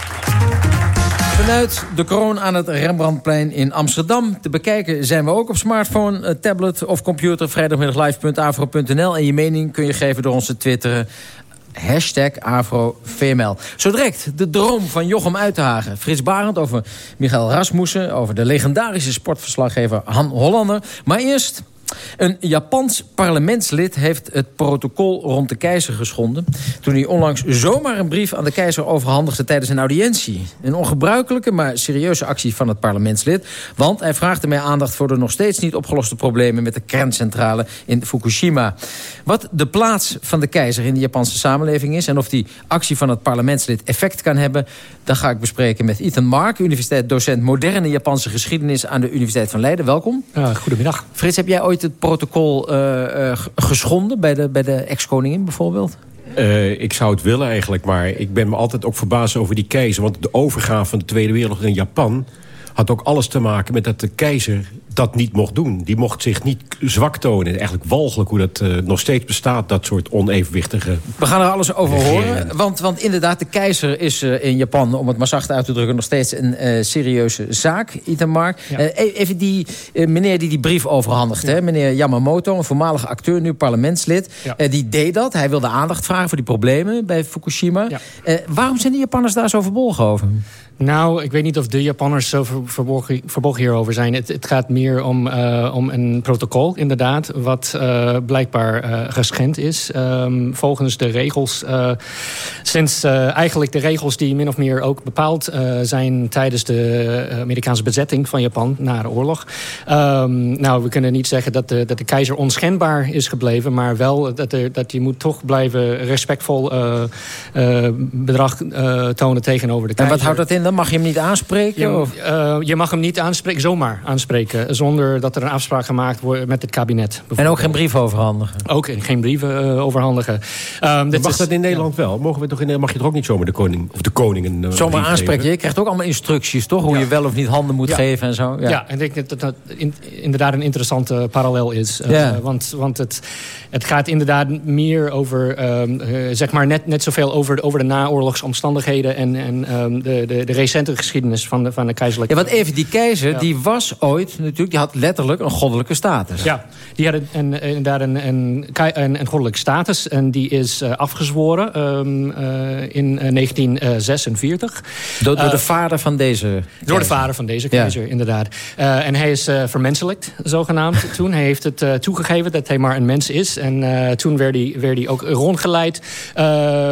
Vanuit de kroon aan het Rembrandtplein in Amsterdam. Te bekijken zijn we ook op smartphone, eh, tablet of computer. Vrijdagmiddaglive.avro.nl. En je mening kun je geven door ons te twitteren. Hashtag AfroVML. Zo direct de droom van Jochem Uitenhagen. Frits Barend over Michael Rasmussen. Over de legendarische sportverslaggever Han Hollander. Maar eerst een Japans parlementslid heeft het protocol rond de keizer geschonden... toen hij onlangs zomaar een brief aan de keizer overhandigde tijdens een audiëntie. Een ongebruikelijke, maar serieuze actie van het parlementslid... want hij vraagt ermee aandacht voor de nog steeds niet opgeloste problemen... met de kerncentrale in Fukushima. Wat de plaats van de keizer in de Japanse samenleving is... en of die actie van het parlementslid effect kan hebben... dat ga ik bespreken met Ethan Mark, universiteitsdocent moderne Japanse geschiedenis... aan de Universiteit van Leiden. Welkom. Goedemiddag. Frits, heb jij ooit het protocol uh, uh, geschonden bij de, bij de ex-koningin bijvoorbeeld? Uh, ik zou het willen eigenlijk, maar ik ben me altijd ook verbaasd over die keizer. Want de overgave van de Tweede Wereldoorlog in Japan had ook alles te maken met dat de keizer dat niet mocht doen. Die mocht zich niet zwak tonen. Eigenlijk walgelijk hoe dat uh, nog steeds bestaat, dat soort onevenwichtige... We gaan er alles over horen. Want, want inderdaad, de keizer is uh, in Japan, om het maar zacht uit te drukken... nog steeds een uh, serieuze zaak, Itamar. Ja. even die meneer die die brief overhandigt, ja. hè? meneer Yamamoto... een voormalige acteur, nu parlementslid. Ja. die deed dat. Hij wilde aandacht vragen voor die problemen bij Fukushima. waarom zijn de Japanners daar zo verbolgen over? Nou, ik weet niet of de Japanners zo verborgen, verborgen hierover zijn. Het, het gaat meer om, uh, om een protocol, inderdaad... wat uh, blijkbaar uh, geschend is. Um, volgens de regels... sinds eigenlijk de regels die min of meer ook bepaald zijn... tijdens de Amerikaanse bezetting van Japan na de oorlog. Um, nou, we kunnen niet zeggen dat de, dat de keizer onschendbaar is gebleven... maar wel dat, er, dat je moet toch blijven respectvol bedrag tonen tegenover de keizer. En wat houdt dat in? Dan mag je hem niet aanspreken? Je, of? Uh, je mag hem niet aanspreken, zomaar aanspreken. Zonder dat er een afspraak gemaakt wordt met het kabinet. En ook geen brief overhandigen? Ook geen brieven uh, overhandigen. Um, dit mag is, dat in Nederland ja. wel? Mogen we toch in, mag je toch ook niet zomaar de koning of de koning een uh, Zomaar aanspreken? Je krijgt ook allemaal instructies, toch? Hoe ja. je wel of niet handen moet ja. geven en zo. Ja, ja en ik denk dat dat in, inderdaad een interessante parallel is. want want het, het gaat inderdaad meer over... Um, zeg maar net, net zoveel over, over de naoorlogsomstandigheden... en, en um, de, de, de recente geschiedenis van de, van de keizerlijke... Ja, want even, die keizer, ja. die was ooit natuurlijk... die had letterlijk een goddelijke status. Ja, die had een, inderdaad een, een, een, een goddelijke status. En die is uh, afgezworen um, uh, in uh, 1946. Door, door de vader van deze keizer. Door de vader van deze keizer, ja. inderdaad. En hij is vermenselijkt, zogenaamd, toen. Hij heeft het toegegeven dat hij maar een mens is. En toen werd hij, werd hij ook rondgeleid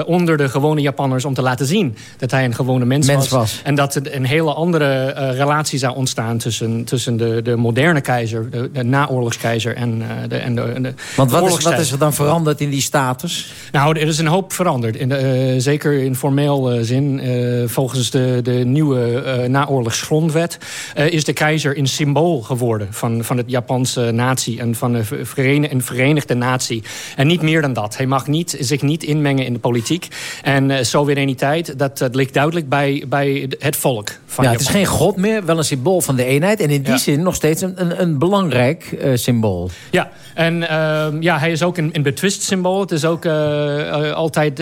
onder de gewone Japanners... om te laten zien dat hij een gewone mens, mens was. was. En dat er een hele andere uh, relatie zou ontstaan... tussen, tussen de, de moderne keizer, de, de naoorlogskeizer en, uh, de, en de, de Want wat is, wat is er dan veranderd in die status? Nou, er is een hoop veranderd. In de, uh, zeker in formeel zin. volgens de, de nieuwe naoorlogsgrondwet... is de keizer een symbool geworden van, van het Japanse natie... en van de verenigde, een verenigde natie. En niet meer dan dat. Hij mag niet, zich niet inmengen in de politiek. En soevereiniteit, dat, dat ligt duidelijk bij, bij het volk. Van ja, het is geen god meer, wel een symbool van de eenheid. En in die ja. zin nog steeds een, een, een belangrijk uh, symbool. Ja, en uh, ja, hij is ook een, een betwist symbool. Het is ook uh, altijd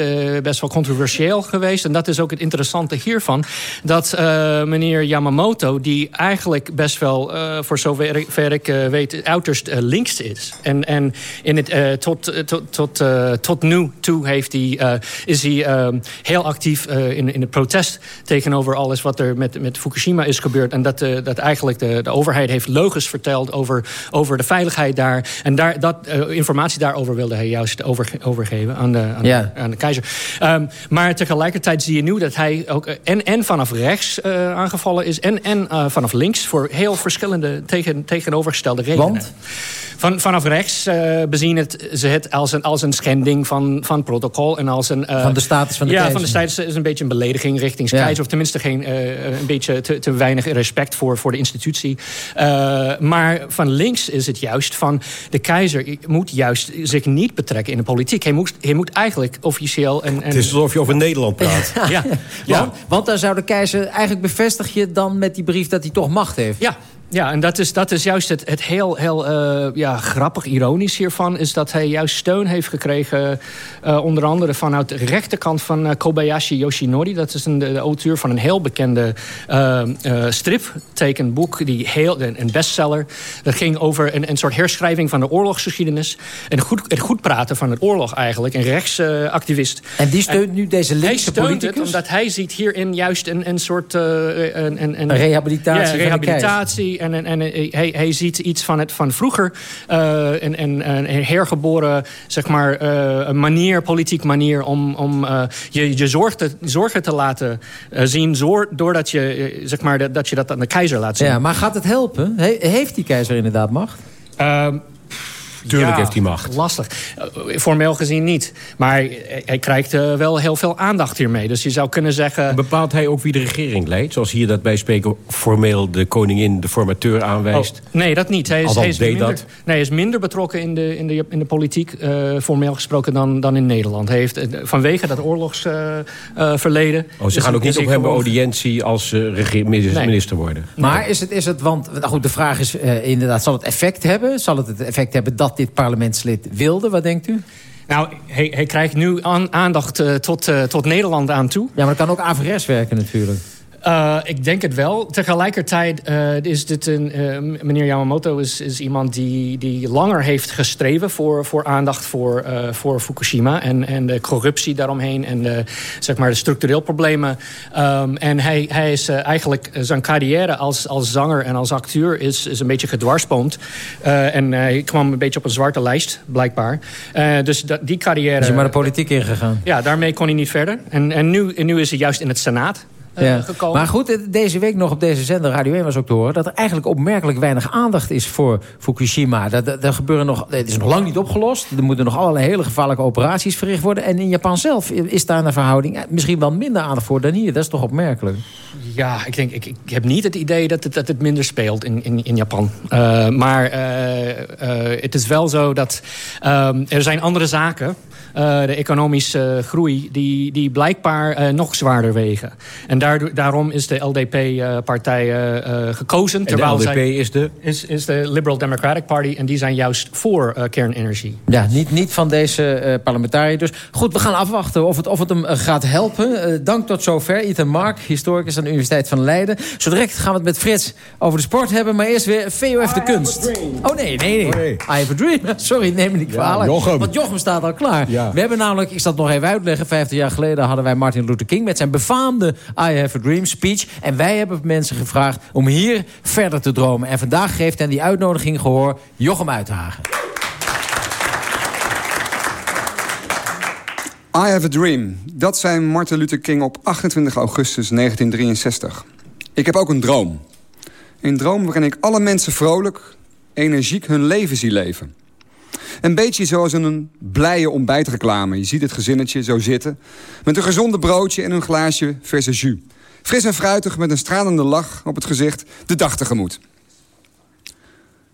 best wel controversieel geweest. En dat is ook het interessante hiervan. Dat meneer Yamamoto, die eigenlijk best wel, voor zover ik weet, uiterst links is. En, en in het, tot, tot, tot, tot nu toe heeft hij, is hij heel actief in, in het protest tegenover alles wat er met, met Fukushima is gebeurd. En dat, uh, dat eigenlijk de, de overheid heeft leugens verteld over, over de veiligheid daar. En daar, dat, uh, informatie daarover wilde hij juist over, overgeven aan de, aan, ja. de, aan de keizer. Um, maar tegelijkertijd zie je nu dat hij ook en, en vanaf rechts uh, aangevallen is... en, en vanaf links voor heel verschillende tegen, tegenovergestelde redenen. Want? Van, vanaf rechts uh, bezien het, ze het als een, als een schending van, van protocol. En als een, uh, van de status van de ja, keizer. van de status is een beetje een belediging richting ja. keizer. Of tenminste geen, uh, een beetje te, te weinig respect voor, voor de institutie. maar van links is het juist van... de keizer moet juist zich niet betrekken in de politiek. Hij moet, hij moet eigenlijk officieel... Een, een... Het is alsof je over Nederland praat. ja, ja. ja. Want, want dan zou de keizer... eigenlijk bevestig je dan met die brief dat hij toch macht heeft. Ja, ja, en dat is, dat is juist het, het heel, heel uh, ja, grappig, ironisch hiervan... is dat hij juist steun heeft gekregen... Uh, onder andere vanuit de rechterkant van uh, Kobayashi Yoshinori. Dat is een, de, auteur van een heel bekende striptekenboek. Die heel, een, een bestseller. Dat ging over een, een soort herschrijving van de oorlogsgeschiedenis. En goed, het goed praten van het oorlog eigenlijk. Een rechtsactivist. en die steunt en nu deze linkse hij politicus? Het, omdat hij ziet hierin juist een, een soort... een, een, een, rehabilitatie ja, rehabilitatie en, en, en hij, hij ziet iets van, het, van vroeger. Uh, en, en, een hergeboren zeg maar, uh, een manier, politiek manier... om, om uh, je, je zorg te, zorgen te laten zien... Doordat je, zeg maar, dat, dat je dat aan de keizer laat zien. Ja, maar gaat het helpen? He, heeft die keizer inderdaad macht? Tuurlijk ja, heeft hij macht. Lastig. Uh, formeel gezien niet. Maar hij krijgt uh, wel heel veel aandacht hiermee. Dus je zou kunnen zeggen... Bepaalt hij ook wie de regering leidt? Zoals hier dat bij spreken formeel de koningin de formateur aanwijst? Oh, nee, dat niet. Hij is, hij is, deed minder, dat? Nee, hij is minder betrokken in de, in de, in de politiek, uh, formeel gesproken, dan, dan in Nederland. Hij heeft vanwege dat oorlogsverleden... oh, ze gaan ook niet op hem audiëntie als minister, minister Nee. worden? Maar is het, is het want... Nou goed, de vraag is inderdaad, zal het effect hebben? Zal het het effect hebben dat dit parlementslid wilde? Wat denkt u? Nou, hij, hij krijgt nu aan, aandacht uh, tot, uh, tot Nederland aan toe. Ja, maar dat kan ook averechts werken natuurlijk. Uh, ik denk het wel. Tegelijkertijd uh, is dit een... Uh, meneer Yamamoto is, is iemand die, die langer heeft gestreven... voor, voor aandacht voor, voor Fukushima en, en de corruptie daaromheen... en de, zeg maar de structureel problemen. Um, en hij, hij is eigenlijk... zijn carrière als, als zanger en als acteur is, is een beetje gedwarsboomd. en hij kwam een beetje op een zwarte lijst, blijkbaar. dus dat, die carrière... Is hij maar de politiek ingegaan? Ja, daarmee kon hij niet verder. En, en, nu, en nu is hij juist in het Senaat. Eh, ja. Maar goed, deze week nog op deze zender, Radio 1 was ook te horen... dat er eigenlijk opmerkelijk weinig aandacht is voor Fukushima. Dat, dat, gebeuren nog, het is nog lang niet opgelost. Er moeten nog allerlei hele gevaarlijke operaties verricht worden. En in Japan zelf is daar een verhouding eh, misschien wel minder aandacht voor dan hier. Dat is toch opmerkelijk? Ja, ik, denk, ik, ik heb niet het idee dat het, dat het minder speelt in, in, in Japan. Uh, maar uh, het is wel zo dat ehm, er zijn andere zaken... Uh, de economische groei, die, die blijkbaar uh, nog zwaarder wegen. En daardoor, daarom is de LDP-partij uh, gekozen. En de LDP zij, is de? Is, is de Liberal Democratic Party. En die zijn juist voor kernenergie. Ja, niet, niet van deze parlementariër. Dus goed, we gaan afwachten of het, of het hem gaat helpen. dank tot zover. Ethan Mark, historicus aan de Universiteit van Leiden. Zo direct gaan we het met Frits over de sport hebben. Maar eerst weer VOF de kunst. Oh nee, nee, nee. Oh, nee. I have a dream. Sorry, neem me niet kwalijk. Ja, Jochem. Want Jochem staat al klaar. Ja. We hebben namelijk, ik zal het nog even uitleggen... 50 jaar geleden hadden wij Martin Luther King... met zijn befaamde I Have a Dream speech. En wij hebben mensen gevraagd om hier verder te dromen. En vandaag geeft hen die uitnodiging gehoor Jochem Uithagen. I Have a Dream. Dat zei Martin Luther King op 28 augustus 1963. Ik heb ook een droom. Een droom waarin ik alle mensen vrolijk, energiek hun leven zie leven. Een beetje zoals een blije ontbijtreclame. Je ziet het gezinnetje zo zitten. Met een gezonde broodje en een glaasje verse jus. Fris en fruitig met een stralende lach op het gezicht de dag tegemoet.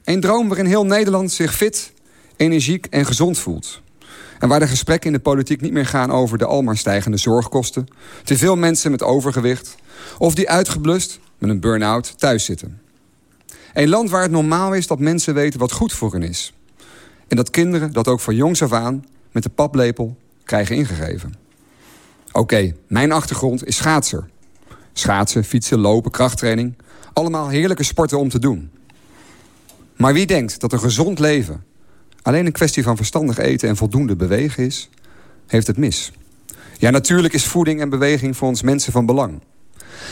Een droom waarin heel Nederland zich fit, energiek en gezond voelt. En waar de gesprekken in de politiek niet meer gaan over de almaar stijgende zorgkosten... te veel mensen met overgewicht... of die uitgeblust met een burn-out thuis zitten. Een land waar het normaal is dat mensen weten wat goed voor hen is. En dat kinderen dat ook van jongs af aan met de paplepel krijgen ingegeven. Oké, mijn achtergrond is schaatser. Schaatsen, fietsen, lopen, krachttraining. Allemaal heerlijke sporten om te doen. Maar wie denkt dat een gezond leven... alleen een kwestie van verstandig eten en voldoende bewegen is... heeft het mis. Ja, natuurlijk is voeding en beweging voor ons mensen van belang.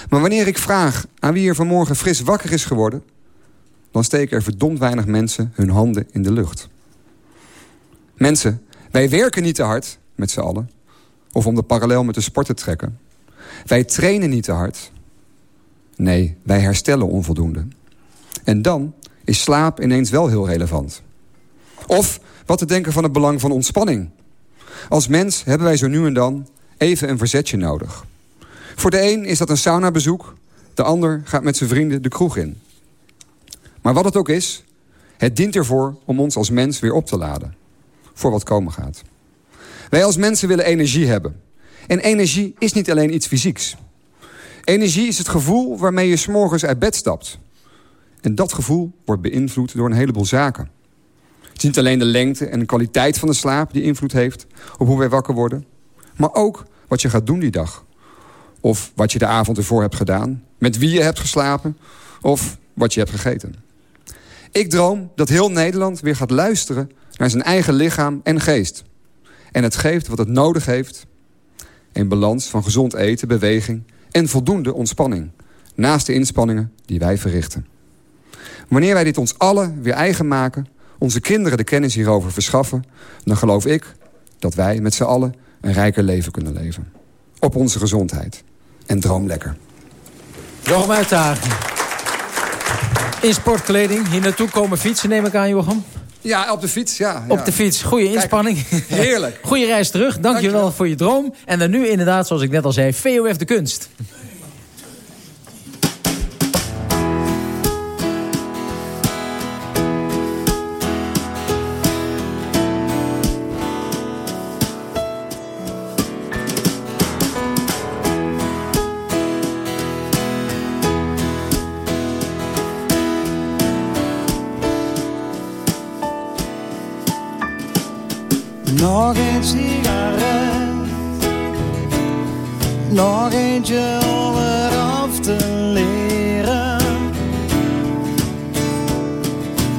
Maar wanneer ik vraag aan wie er vanmorgen fris wakker is geworden... dan steken er verdomd weinig mensen hun handen in de lucht. Mensen, wij werken niet te hard met z'n allen. Of om de parallel met de sport te trekken. Wij trainen niet te hard. Nee, wij herstellen onvoldoende. En dan is slaap ineens wel heel relevant. Of wat te denken van het belang van ontspanning. Als mens hebben wij zo nu en dan even een verzetje nodig. Voor de een is dat een saunabezoek. De ander gaat met zijn vrienden de kroeg in. Maar wat het ook is, het dient ervoor om ons als mens weer op te laden voor wat komen gaat. Wij als mensen willen energie hebben. En energie is niet alleen iets fysieks. Energie is het gevoel waarmee je s'morgens uit bed stapt. En dat gevoel wordt beïnvloed door een heleboel zaken. Het is niet alleen de lengte en de kwaliteit van de slaap die invloed heeft op hoe wij wakker worden. Maar ook wat je gaat doen die dag. Of wat je de avond ervoor hebt gedaan. Met wie je hebt geslapen. Of wat je hebt gegeten. Ik droom dat heel Nederland weer gaat luisteren naar zijn eigen lichaam en geest. En het geeft wat het nodig heeft. Een balans van gezond eten, beweging en voldoende ontspanning. Naast de inspanningen die wij verrichten. Wanneer wij dit ons allen weer eigen maken... onze kinderen de kennis hierover verschaffen... dan geloof ik dat wij met z'n allen een rijker leven kunnen leven. Op onze gezondheid. En droom lekker. Jochem Uitdagen. In sportkleding. Hier naartoe komen fietsen, neem ik aan, Jochem. Ja, op de fiets, ja. Op de fiets. Goede inspanning. heerlijk. Goede reis terug. Dank je wel voor je droom. En dan nu inderdaad, zoals ik net al zei, VOF de kunst. Nog een sigaret, nog eentje om het af te leren.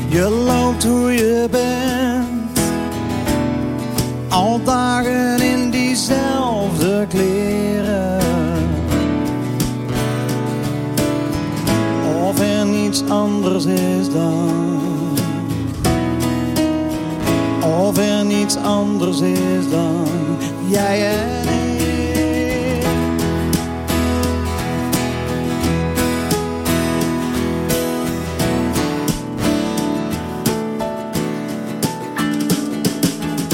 Je loopt hoe je bent, al dagen in diezelfde kleren. Of er niets anders is dan. Niets anders is dan jij en ik.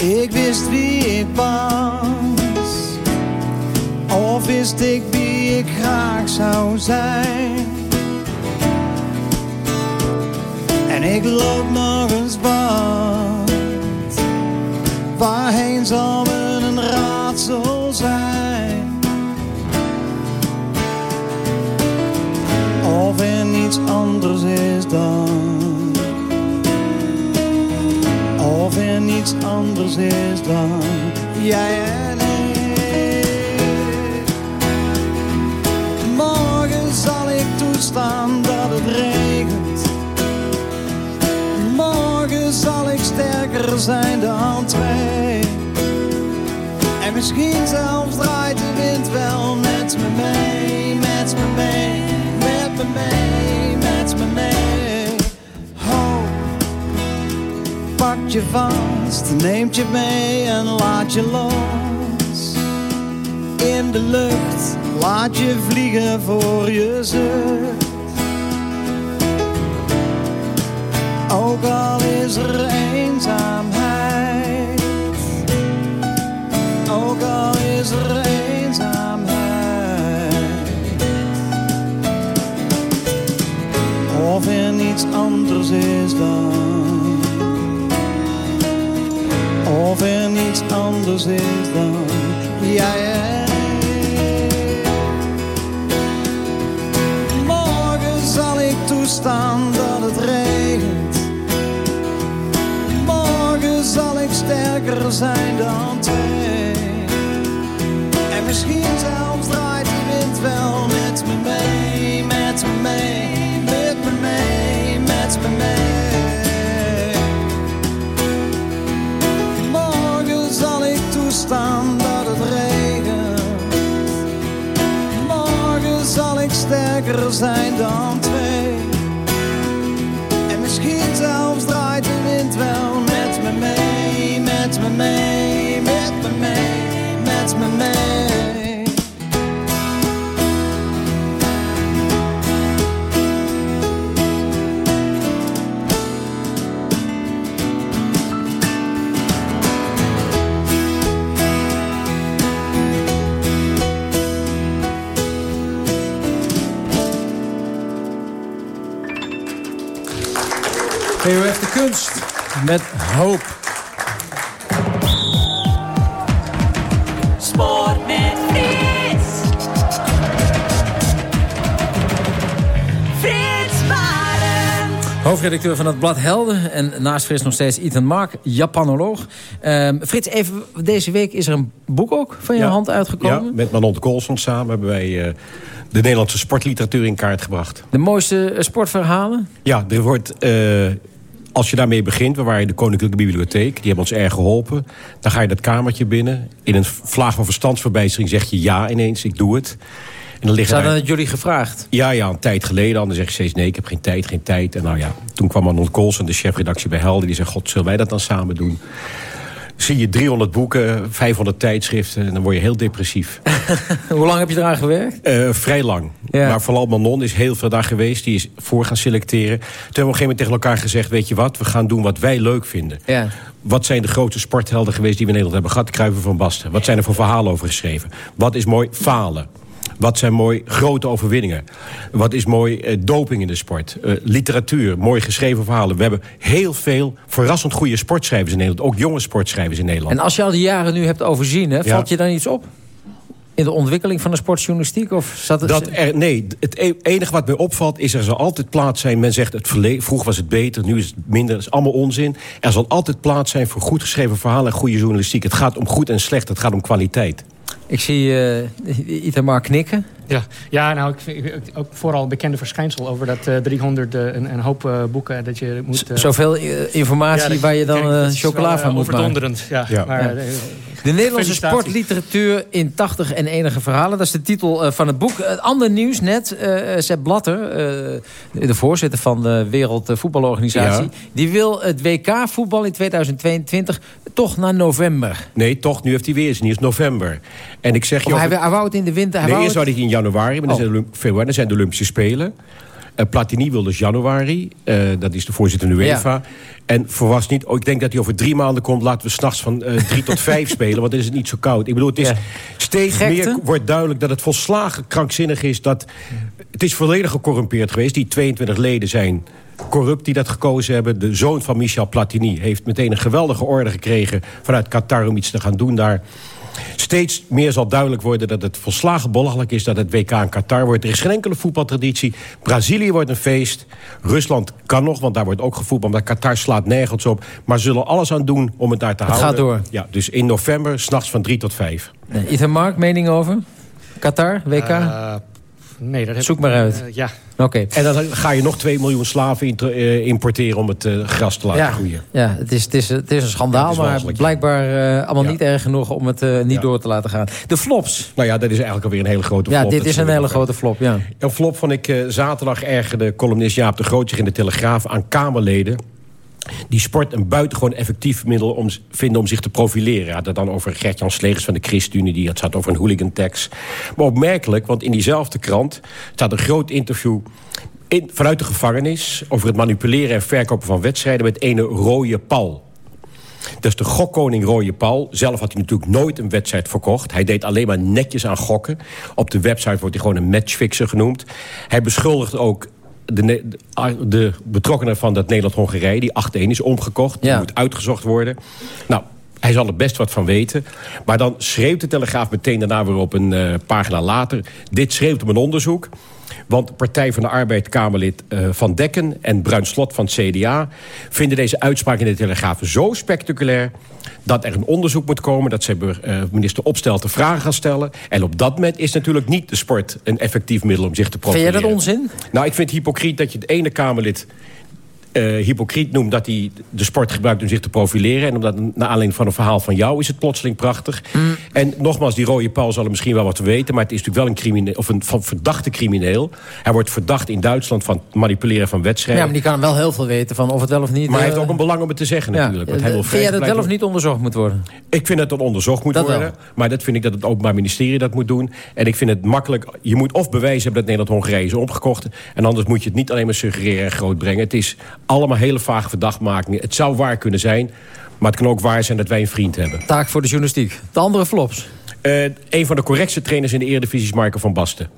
Ik wist wie ik was, of wist ik wie ik graag zou zijn. En ik loop nog er anders is dan jij en ik. Morgen zal ik toestaan dat het regent. Morgen zal ik sterker zijn dan twee. En misschien zelfs pak je vast, neemt je mee en laat je los. In de lucht, laat je vliegen voor je zucht. Ook al is er eenzaamheid, ook al is er eenzaamheid. Of er niets anders is dan of er niets anders is dan jij. Morgen zal ik toestaan dat het regent. Morgen zal ik sterker zijn dan twee. En misschien zelfs draait sterker zijn dan kunst met hoop. Sport met Frits. Frits Barend. Hoofdredacteur van het blad Helden. En naast Frits nog steeds Ethan Mark, Japanoloog. Ehm, Frits, even, deze week is er een boek ook van je Ja. hand uitgekomen. Ja, met Manon Colson samen hebben wij eh, de Nederlandse sportliteratuur in kaart gebracht. De mooiste eh, sportverhalen? Ja, er wordt, eh, als je daarmee begint, we waren in de Koninklijke Bibliotheek, die hebben ons erg geholpen. Dan ga je dat kamertje binnen. In een vlaag van verstandsverbijstering zeg je ja ineens, ik doe het. En dan liggen hadden daar- het jullie gevraagd. Ja, ja, een tijd geleden. Dan zeg je steeds nee, ik heb geen tijd, geen tijd. En nou ja, toen kwam Manon Colson, de chefredactie bij Helden. Die zei, god, zullen wij dat dan samen doen? Zie je 300 boeken, 500 tijdschriften... en dan word je heel depressief. Hoe lang heb je eraan gewerkt? Eh, vrij lang. Maar vooral Manon is heel veel daar geweest. Die is voor gaan selecteren. Toen hebben we op een gegeven moment tegen elkaar gezegd... weet je wat, we gaan doen wat wij leuk vinden. Ja. Wat zijn de grote sporthelden geweest die we in Nederland hebben gehad? Kruiven van Basten. Wat zijn er voor verhalen over geschreven? Wat is mooi? Falen. Wat zijn mooi grote overwinningen? Wat is mooi eh, doping in de sport? Eh, literatuur, mooi geschreven verhalen. We hebben heel veel verrassend goede sportschrijvers in Nederland. Ook jonge sportschrijvers in Nederland. En als je al die jaren nu hebt overzien, hè, Ja. valt je dan iets op? In de ontwikkeling van de sportjournalistiek? Of zat het... Dat er, nee, het e- enige wat mij opvalt is er zal altijd plaats zijn. Men zegt het verleden, vroeger was het beter, nu is het minder. Dat is allemaal onzin. Er zal altijd plaats zijn voor goed geschreven verhalen en goede journalistiek. Het gaat om goed en slecht, het gaat om kwaliteit. Ik zie uh, Itamar knikken. Ja, ja nou, ik vind ook vooral bekende verschijnsel over dat eh, 300 eh, een, een hoop eh, boeken dat je moet... eh, Zoveel eh, informatie ja, dat- waar je dan eh, chocola van eh, moet maken. overdonderend, ja. Ja. Maar, Ja. eh, De Nederlandse sportliteratuur in 80 en enige verhalen. Dat is de titel eh, van het boek. Het ander nieuws net. eh Sepp Blatter, eh, de voorzitter van de Wereldvoetbalorganisatie... Ja. die wil het WK-voetbal in 2022 toch naar november. Nee, toch, nu heeft hij weer eens. Het is november. En ik zeg je... Of hij, over- hij wou het in de winter. Hij Nee, wou eerst het- zou hij in januari, maar dan Oh. zijn februari, dan zijn de Olympische Spelen. Eh, Platini wil dus januari. Eh, dat is de voorzitter van de UEFA. Ja. En verwas niet, oh, ik denk dat hij over drie maanden komt... laten we s'nachts van eh, drie tot vijf spelen, want dan is het niet zo koud. Ik bedoel, het is steeds Gekte. meer wordt duidelijk dat het volslagen krankzinnig is... dat het is volledig gecorrumpeerd geweest. Die 22 leden zijn corrupt die dat gekozen hebben. De zoon van Michel Platini heeft meteen een geweldige orde gekregen... vanuit Qatar om iets te gaan doen daar... Steeds meer zal duidelijk worden dat het volslagen belachelijk is... dat het WK in Qatar wordt. Er is geen enkele voetbaltraditie. Brazilië wordt een feest. Rusland kan nog, want daar wordt ook gevoetbald. Maar Qatar slaat nergens op. Maar ze zullen alles aan doen om het daar te Het houden. gaat door. Ja, dus in november, s'nachts van drie tot vijf. Nee, Ethan Mark, mening over? Qatar, WK? Eh, nee, dat heb Zoek ik- maar uit. eh, ja. Oké. En dan ga je nog 2 miljoen slaven eh, importeren... om het eh, gras te laten Ja, groeien. ja het, is, het, is, het is een schandaal, het is maar ja. blijkbaar eh, allemaal Ja. niet erg genoeg om het eh, niet door te laten gaan. De flops. Nou ja, dat is eigenlijk alweer een hele grote Ja, flop. dit Dat is een hele grote flop, ja. Een flop vond ik eh, zaterdag ergerde columnist Jaap de Groot zich in de Telegraaf aan Kamerleden die sport een buitengewoon effectief middel om, vinden om zich te profileren. Had dan over Gert-Jan Slegers van de ChristenUnie... die had het over een hooligan tax. Maar opmerkelijk, want in diezelfde krant staat een groot interview... In, vanuit de gevangenis over het manipuleren en verkopen van wedstrijden... met ene Rooie Paul. Dat is de gokkoning Rooie Paul. Zelf had hij natuurlijk nooit een wedstrijd verkocht. Hij deed alleen maar netjes aan gokken. Op de website wordt hij gewoon een matchfixer genoemd. Hij beschuldigt ook de, de, de betrokkenen van dat Nederland-Hongarije... die 8-1 is omgekocht, die moet uitgezocht worden. Nou, hij zal er best wat van weten. Maar dan schreeuwt de Telegraaf meteen daarna weer op een eh, pagina later... dit schreeuwt om een onderzoek. Want Partij van de Arbeid Kamerlid eh, Van Dekken en Bruin Slot van het CDA... vinden deze uitspraak in de Telegraaf zo spectaculair... dat er een onderzoek moet komen, dat ze eh, minister Opstelten vragen gaan stellen. En op dat moment is natuurlijk niet de sport een effectief middel om zich te Vind profileren. jij dat onzin? Nou, ik vind het hypocriet dat je het ene Kamerlid eh, hypocriet noemt dat hij de sport gebruikt om zich te profileren. En omdat, naar aanleiding van een verhaal van jou is het plotseling prachtig. Mm. En nogmaals, die rode Paul zal er misschien wel wat te weten... maar het is natuurlijk wel een, crimineel, of een van verdachte crimineel. Hij wordt verdacht in Duitsland van het manipuleren van Ja, wedstrijden. maar die kan wel heel veel weten van of het wel of niet... Maar hij eh, heeft ook een belang om het te zeggen ja. natuurlijk. Want hij Eh, wil Vind jij dat wel of niet onderzocht moet worden? Ik vind dat dat onderzocht moet Dat wel. worden. Maar dat vind ik dat het Openbaar Ministerie dat moet doen. En ik vind het makkelijk... Je moet of bewijzen hebben dat Nederland-Hongarije is opgekocht. En anders moet je het niet alleen maar suggereren en groot brengen. Het is allemaal hele vage verdachtmakingen. Het zou waar kunnen zijn. Maar het kan ook waar zijn dat wij een vriend hebben. Taak voor de journalistiek. De andere flops. Eh, een van de correctste trainers in de Eredivisie is Marco van Basten.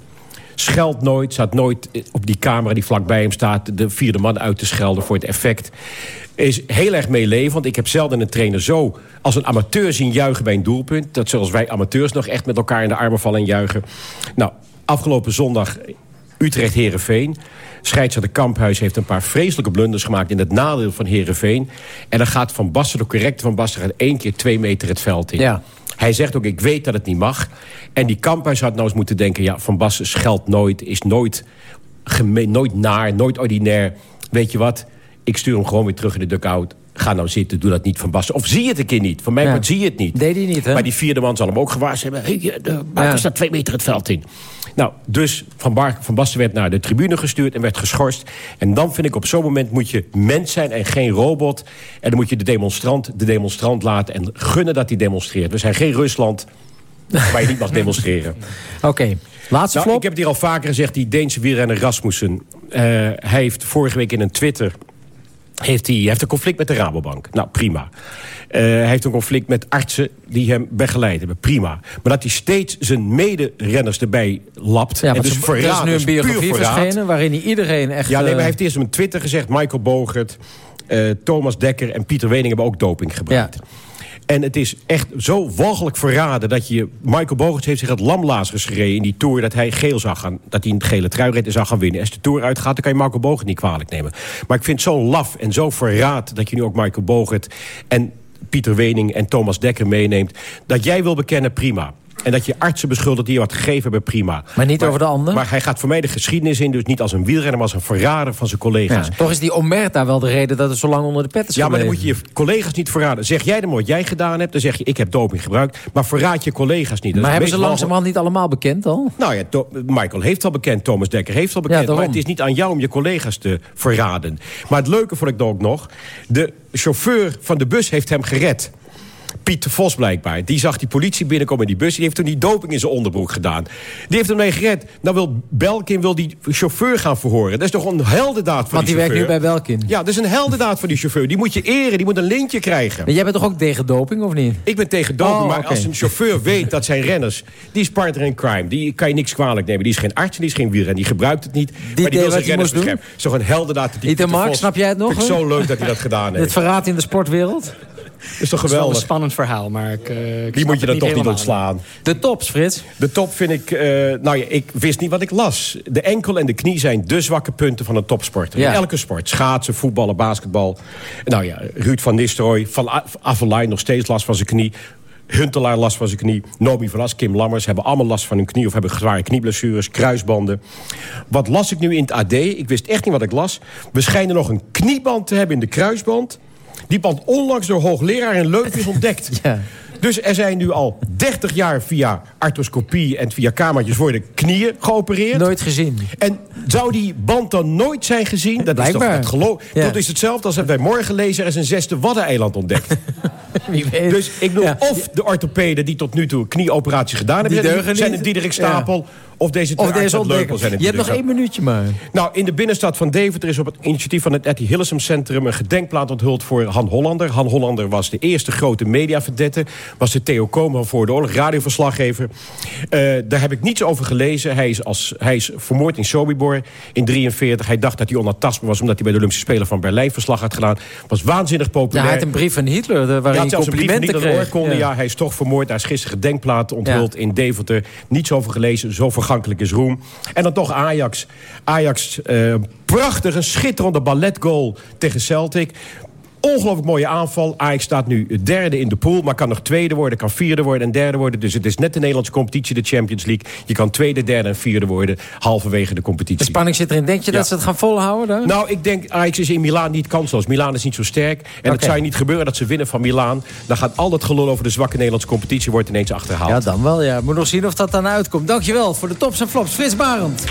Scheldt nooit, staat nooit op die camera die vlakbij hem staat... de vierde man uit te schelden voor het effect. Is heel erg meelevend. Ik heb zelden een trainer zo als een amateur zien juichen bij een doelpunt. Dat zoals wij amateurs nog echt met elkaar in de armen vallen en juichen. Nou, afgelopen zondag Utrecht-Herenveen. Scheidsrechter Kamphuis heeft een paar vreselijke blunders gemaakt... in het nadeel van Herenveen. En dan gaat Van Basten, de correcte Van Basten... gaat één keer twee meter het veld in. Ja. Hij zegt ook, ik weet dat het niet mag. En die Kamphuis had nou eens moeten denken... ja, Van Basten scheldt nooit, is nooit, gemeen, nooit naar, nooit ordinair. Weet je wat, ik stuur hem gewoon weer terug in de dugout. Ga nou zitten, doe dat niet Van Basten. Of zie je het een keer niet. Van mij Ja. zie je het niet. Deed hij niet, hè? Maar die vierde man zal hem ook gewaarschuwd hebben. Hey, de buiten Ja. staat twee meter het veld in. Nou, dus Van, Bar van Basten werd naar de tribune gestuurd en werd geschorst. En dan vind ik op zo'n moment moet je mens zijn en geen robot. En dan moet je de demonstrant de demonstrant laten en gunnen dat hij demonstreert. We zijn geen Rusland waar je niet mag demonstreren. Oké, laatste Nou, flop. ik heb het hier al vaker gezegd, die Deense wielrenner Rasmussen. eh, hij heeft vorige week in een Twitter... Heeft hij, hij heeft een conflict met de Rabobank. Nou, prima. Eh, hij heeft een conflict met artsen die hem begeleid hebben. Prima. Maar dat hij steeds zijn mederenners erbij lapt. Ja, en dus ze- er is nu een biografie verschenen... waarin hij iedereen echt... Ja, nee, maar eh, hij heeft eerst op Twitter gezegd... Michael Bogert, eh, Thomas Dekker en Pieter Wening hebben ook doping gebruikt. En het is echt zo walgelijk verraden dat je... Michael Bogert heeft zich het lamlaas gereden in die Tour... dat hij geel zag gaan, dat hij een gele trui reed en zou gaan winnen. Als de Tour uitgaat, dan kan je Michael Bogert niet kwalijk nemen. Maar ik vind het zo laf en zo verraad... dat je nu ook Michael Bogert en Pieter Wening en Thomas Dekker meeneemt. Dat jij wil bekennen, prima. En dat je artsen beschuldigt die je wat gegeven hebben, prima. Maar niet over de ander? Maar hij gaat voor mij de geschiedenis in, dus niet als een wielrenner... maar als een verrader van zijn collega's. Ja, toch is die Omerta wel de reden dat het zo lang onder de pet is Ja, maar dan moet je je collega's niet verraden. Zeg jij dan wat jij gedaan hebt, dan zeg je ik heb doping gebruikt. Maar verraad je collega's niet. Dat Maar hebben ze langzamerhand niet allemaal bekend al? Nou ja, Michael heeft al bekend, Thomas Dekker heeft al bekend. maar daarom. het is niet aan jou om je collega's te verraden. Maar het leuke vond ik dan ook nog... de chauffeur van de bus heeft hem gered. Piet Vos blijkbaar. Die zag die politie binnenkomen in die bus. Die heeft toen die doping in zijn onderbroek gedaan. Die heeft hem mee gered. Nou wil Belkin wil die chauffeur gaan verhoren. Dat is toch een heldendaad van Want die werkt nu bij Belkin. Ja, dat is een heldendaad van die chauffeur. Die moet je eren. Die moet een lintje krijgen. Maar jij bent toch ook tegen doping, of niet? Ik ben tegen doping, Oh, maar als een chauffeur weet dat zijn renners... die is partner in crime, die kan je niks kwalijk nemen. Die is geen arts die is geen wielrenner, die gebruikt het niet. maar die wil zijn renners beschermen. Het is toch een heldendaad dat die Mark, Vos- snap jij het nog, Vind ik zo leuk dat hij dat gedaan heeft. Het verraad in de sportwereld? Is toch Het is wel een geweldig? spannend verhaal, maar ik, eh, ik Die moet je dan toch niet ontslaan. De tops, Frits? De top vind ik... eh, nou ja, ik wist niet wat ik las. De enkel en de knie zijn de zwakke punten van een topsporter. Ja. In elke sport. Schaatsen, voetballen, basketbal. Nou ja, Ruud van Nistelrooy. Van Avelijn nog steeds last van zijn knie. Huntelaar last van zijn knie. Nomi van As, Kim Lammers hebben allemaal last van hun knie... of hebben zware knieblessures, kruisbanden. Wat las ik nu in het AD? Ik wist echt niet wat ik las. We schijnen nog een knieband te hebben in de kruisband. Die band onlangs door hoogleraar in Leuven is ontdekt. Dus er zijn nu al 30 jaar via arthroscopie en via kamertjes worden knieën geopereerd. Nooit gezien. En zou die band dan nooit zijn gezien? Dat is toch het geloof. Ja. Dat is hetzelfde als dat wij morgen lezen... er is een zesde Waddeneiland ontdekt. Wie weet. Dus ik noem of de orthopeden die tot nu toe knieoperatie gedaan Die hebben... zijn het Diederik Stapel... Of deze twee deze Leupel zijn het Je hebt nog één minuutje maar. nou, in de binnenstad van Deventer is op het initiatief van het Etty Hillesum Centrum... een gedenkplaat onthuld voor Han Hollander. Han Hollander was de eerste grote mediaverdette. Was de Theo Komen voor de oorlog, radioverslaggever. Eh, daar heb ik niets over gelezen. Hij is, als, hij is vermoord in Sobibor in 43. Hij dacht dat hij onaantastbaar was... omdat hij bij de Olympische Spelen van Berlijn verslag had gedaan. Was waanzinnig Ja, populair. hij had een brief van Hitler eh, Ja, waarin hij hij complimenten kreeg. oorkonde. Ja. hij is toch vermoord. Daar is gisteren gedenkplaat onthuld Ja. in Deventer. Niets over gelezen. Zo vergankelijk is roem. En dan toch Ajax. Ajax, eh, prachtig. Een schitterende balletgoal tegen Celtic. Ongelooflijk mooie aanval. Ajax staat nu derde in de pool, maar kan nog tweede worden, kan vierde worden en derde worden. Dus het is net de Nederlandse competitie, de Champions League. Je kan tweede, derde en vierde worden, halverwege de competitie. De spanning zit erin. Denk je Ja. dat ze het gaan volhouden? Nou, ik denk, Ajax is in Milaan niet kansloos. Milaan is niet zo sterk. En het Oké. zou je niet gebeuren dat ze winnen van Milaan. Dan gaat al het gelul over de zwakke Nederlandse competitie... wordt ineens achterhaald. Ja, dan wel. Ja. Moet nog zien of dat dan uitkomt. Dankjewel voor de tops en flops. Frits Barend.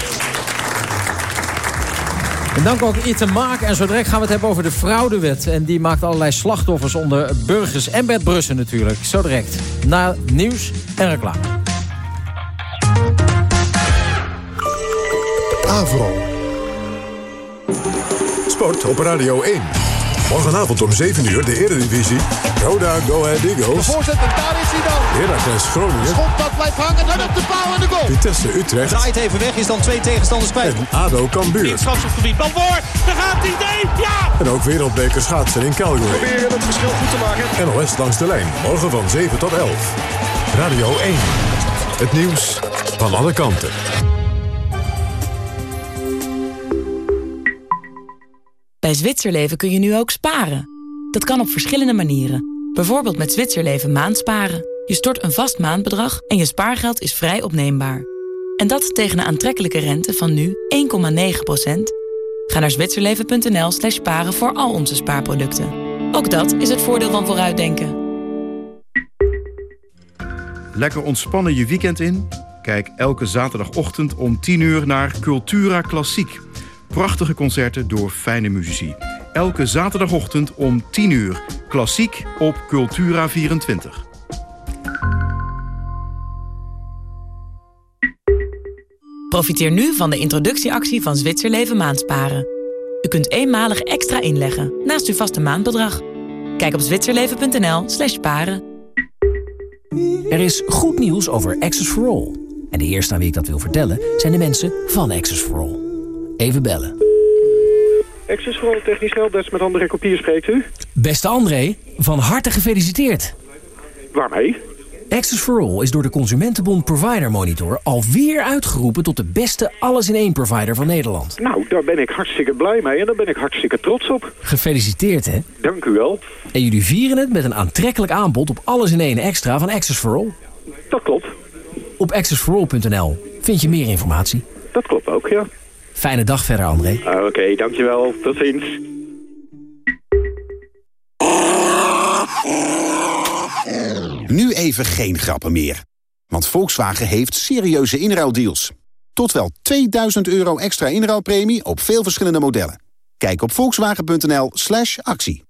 En dank ook Ite Maak. En zo direct gaan we het hebben over de fraudewet. En die maakt allerlei slachtoffers onder burgers. En Bert Brussen natuurlijk. Zo direct. Na nieuws en reclame. Avro. Sport op Radio 1. Morgenavond om 7 uur de Eredivisie. Roda Go Ahead Eagles. Voorzet en daar is hij dan. Heracles Groningen. Schot dat blijft hangen en op de paal en de goal. Vitesse Utrecht. Draait even weg, is dan twee tegenstanders kwijt. En ADO Cambuur. In het strafschopgebied, dan voor. Daar gaat hij, nee, ja! En ook wereldbeker schaatsen in Calgary. Proberen het verschil goed te maken. NOS langs de lijn. Morgen van 7 tot 11. Radio 1. Het nieuws van alle kanten. Bij Zwitserleven kun je nu ook sparen. Dat kan op verschillende manieren. Bijvoorbeeld met Zwitserleven maandsparen. Je stort een vast maandbedrag en je spaargeld is vrij opneembaar. En dat tegen een aantrekkelijke rente van nu 1,9%. Ga naar zwitserleven.nl slash sparen voor al onze spaarproducten. Ook dat is het voordeel van vooruitdenken. Lekker ontspannen je weekend in? Kijk elke zaterdagochtend om 10 uur naar Cultura Klassiek. Prachtige concerten door fijne muzici. Elke zaterdagochtend om 10 uur. Klassiek op Cultura 24. Profiteer nu van de introductieactie van Zwitserleven maandsparen. U kunt eenmalig extra inleggen naast uw vaste maandbedrag. Kijk op zwitserleven.nl slash sparen. Er is goed nieuws over Access for All. En de eerste aan wie ik dat wil vertellen zijn de mensen van Access for All. Even bellen. Access alle technisch helpdesk met André Kopier spreekt u. Beste André, van harte gefeliciteerd. Waarmee? Access for All is door de Consumentenbond Provider Monitor alweer uitgeroepen tot de beste alles-in-één provider van Nederland. Nou, daar ben ik hartstikke blij mee en daar ben ik hartstikke trots op. Gefeliciteerd hè. Dank u wel. En jullie vieren het met een aantrekkelijk aanbod op alles-in-één extra van Access for All. Dat klopt. Op accessforall.nl vind je meer informatie. Dat klopt ook, ja. Fijne dag verder, André. Ah, Oké, dankjewel. Tot ziens. Nu even geen grappen meer. Want Volkswagen heeft serieuze inruildeals. Tot wel 2000 euro extra inruilpremie op veel verschillende modellen. Kijk op volkswagen.nl slash actie.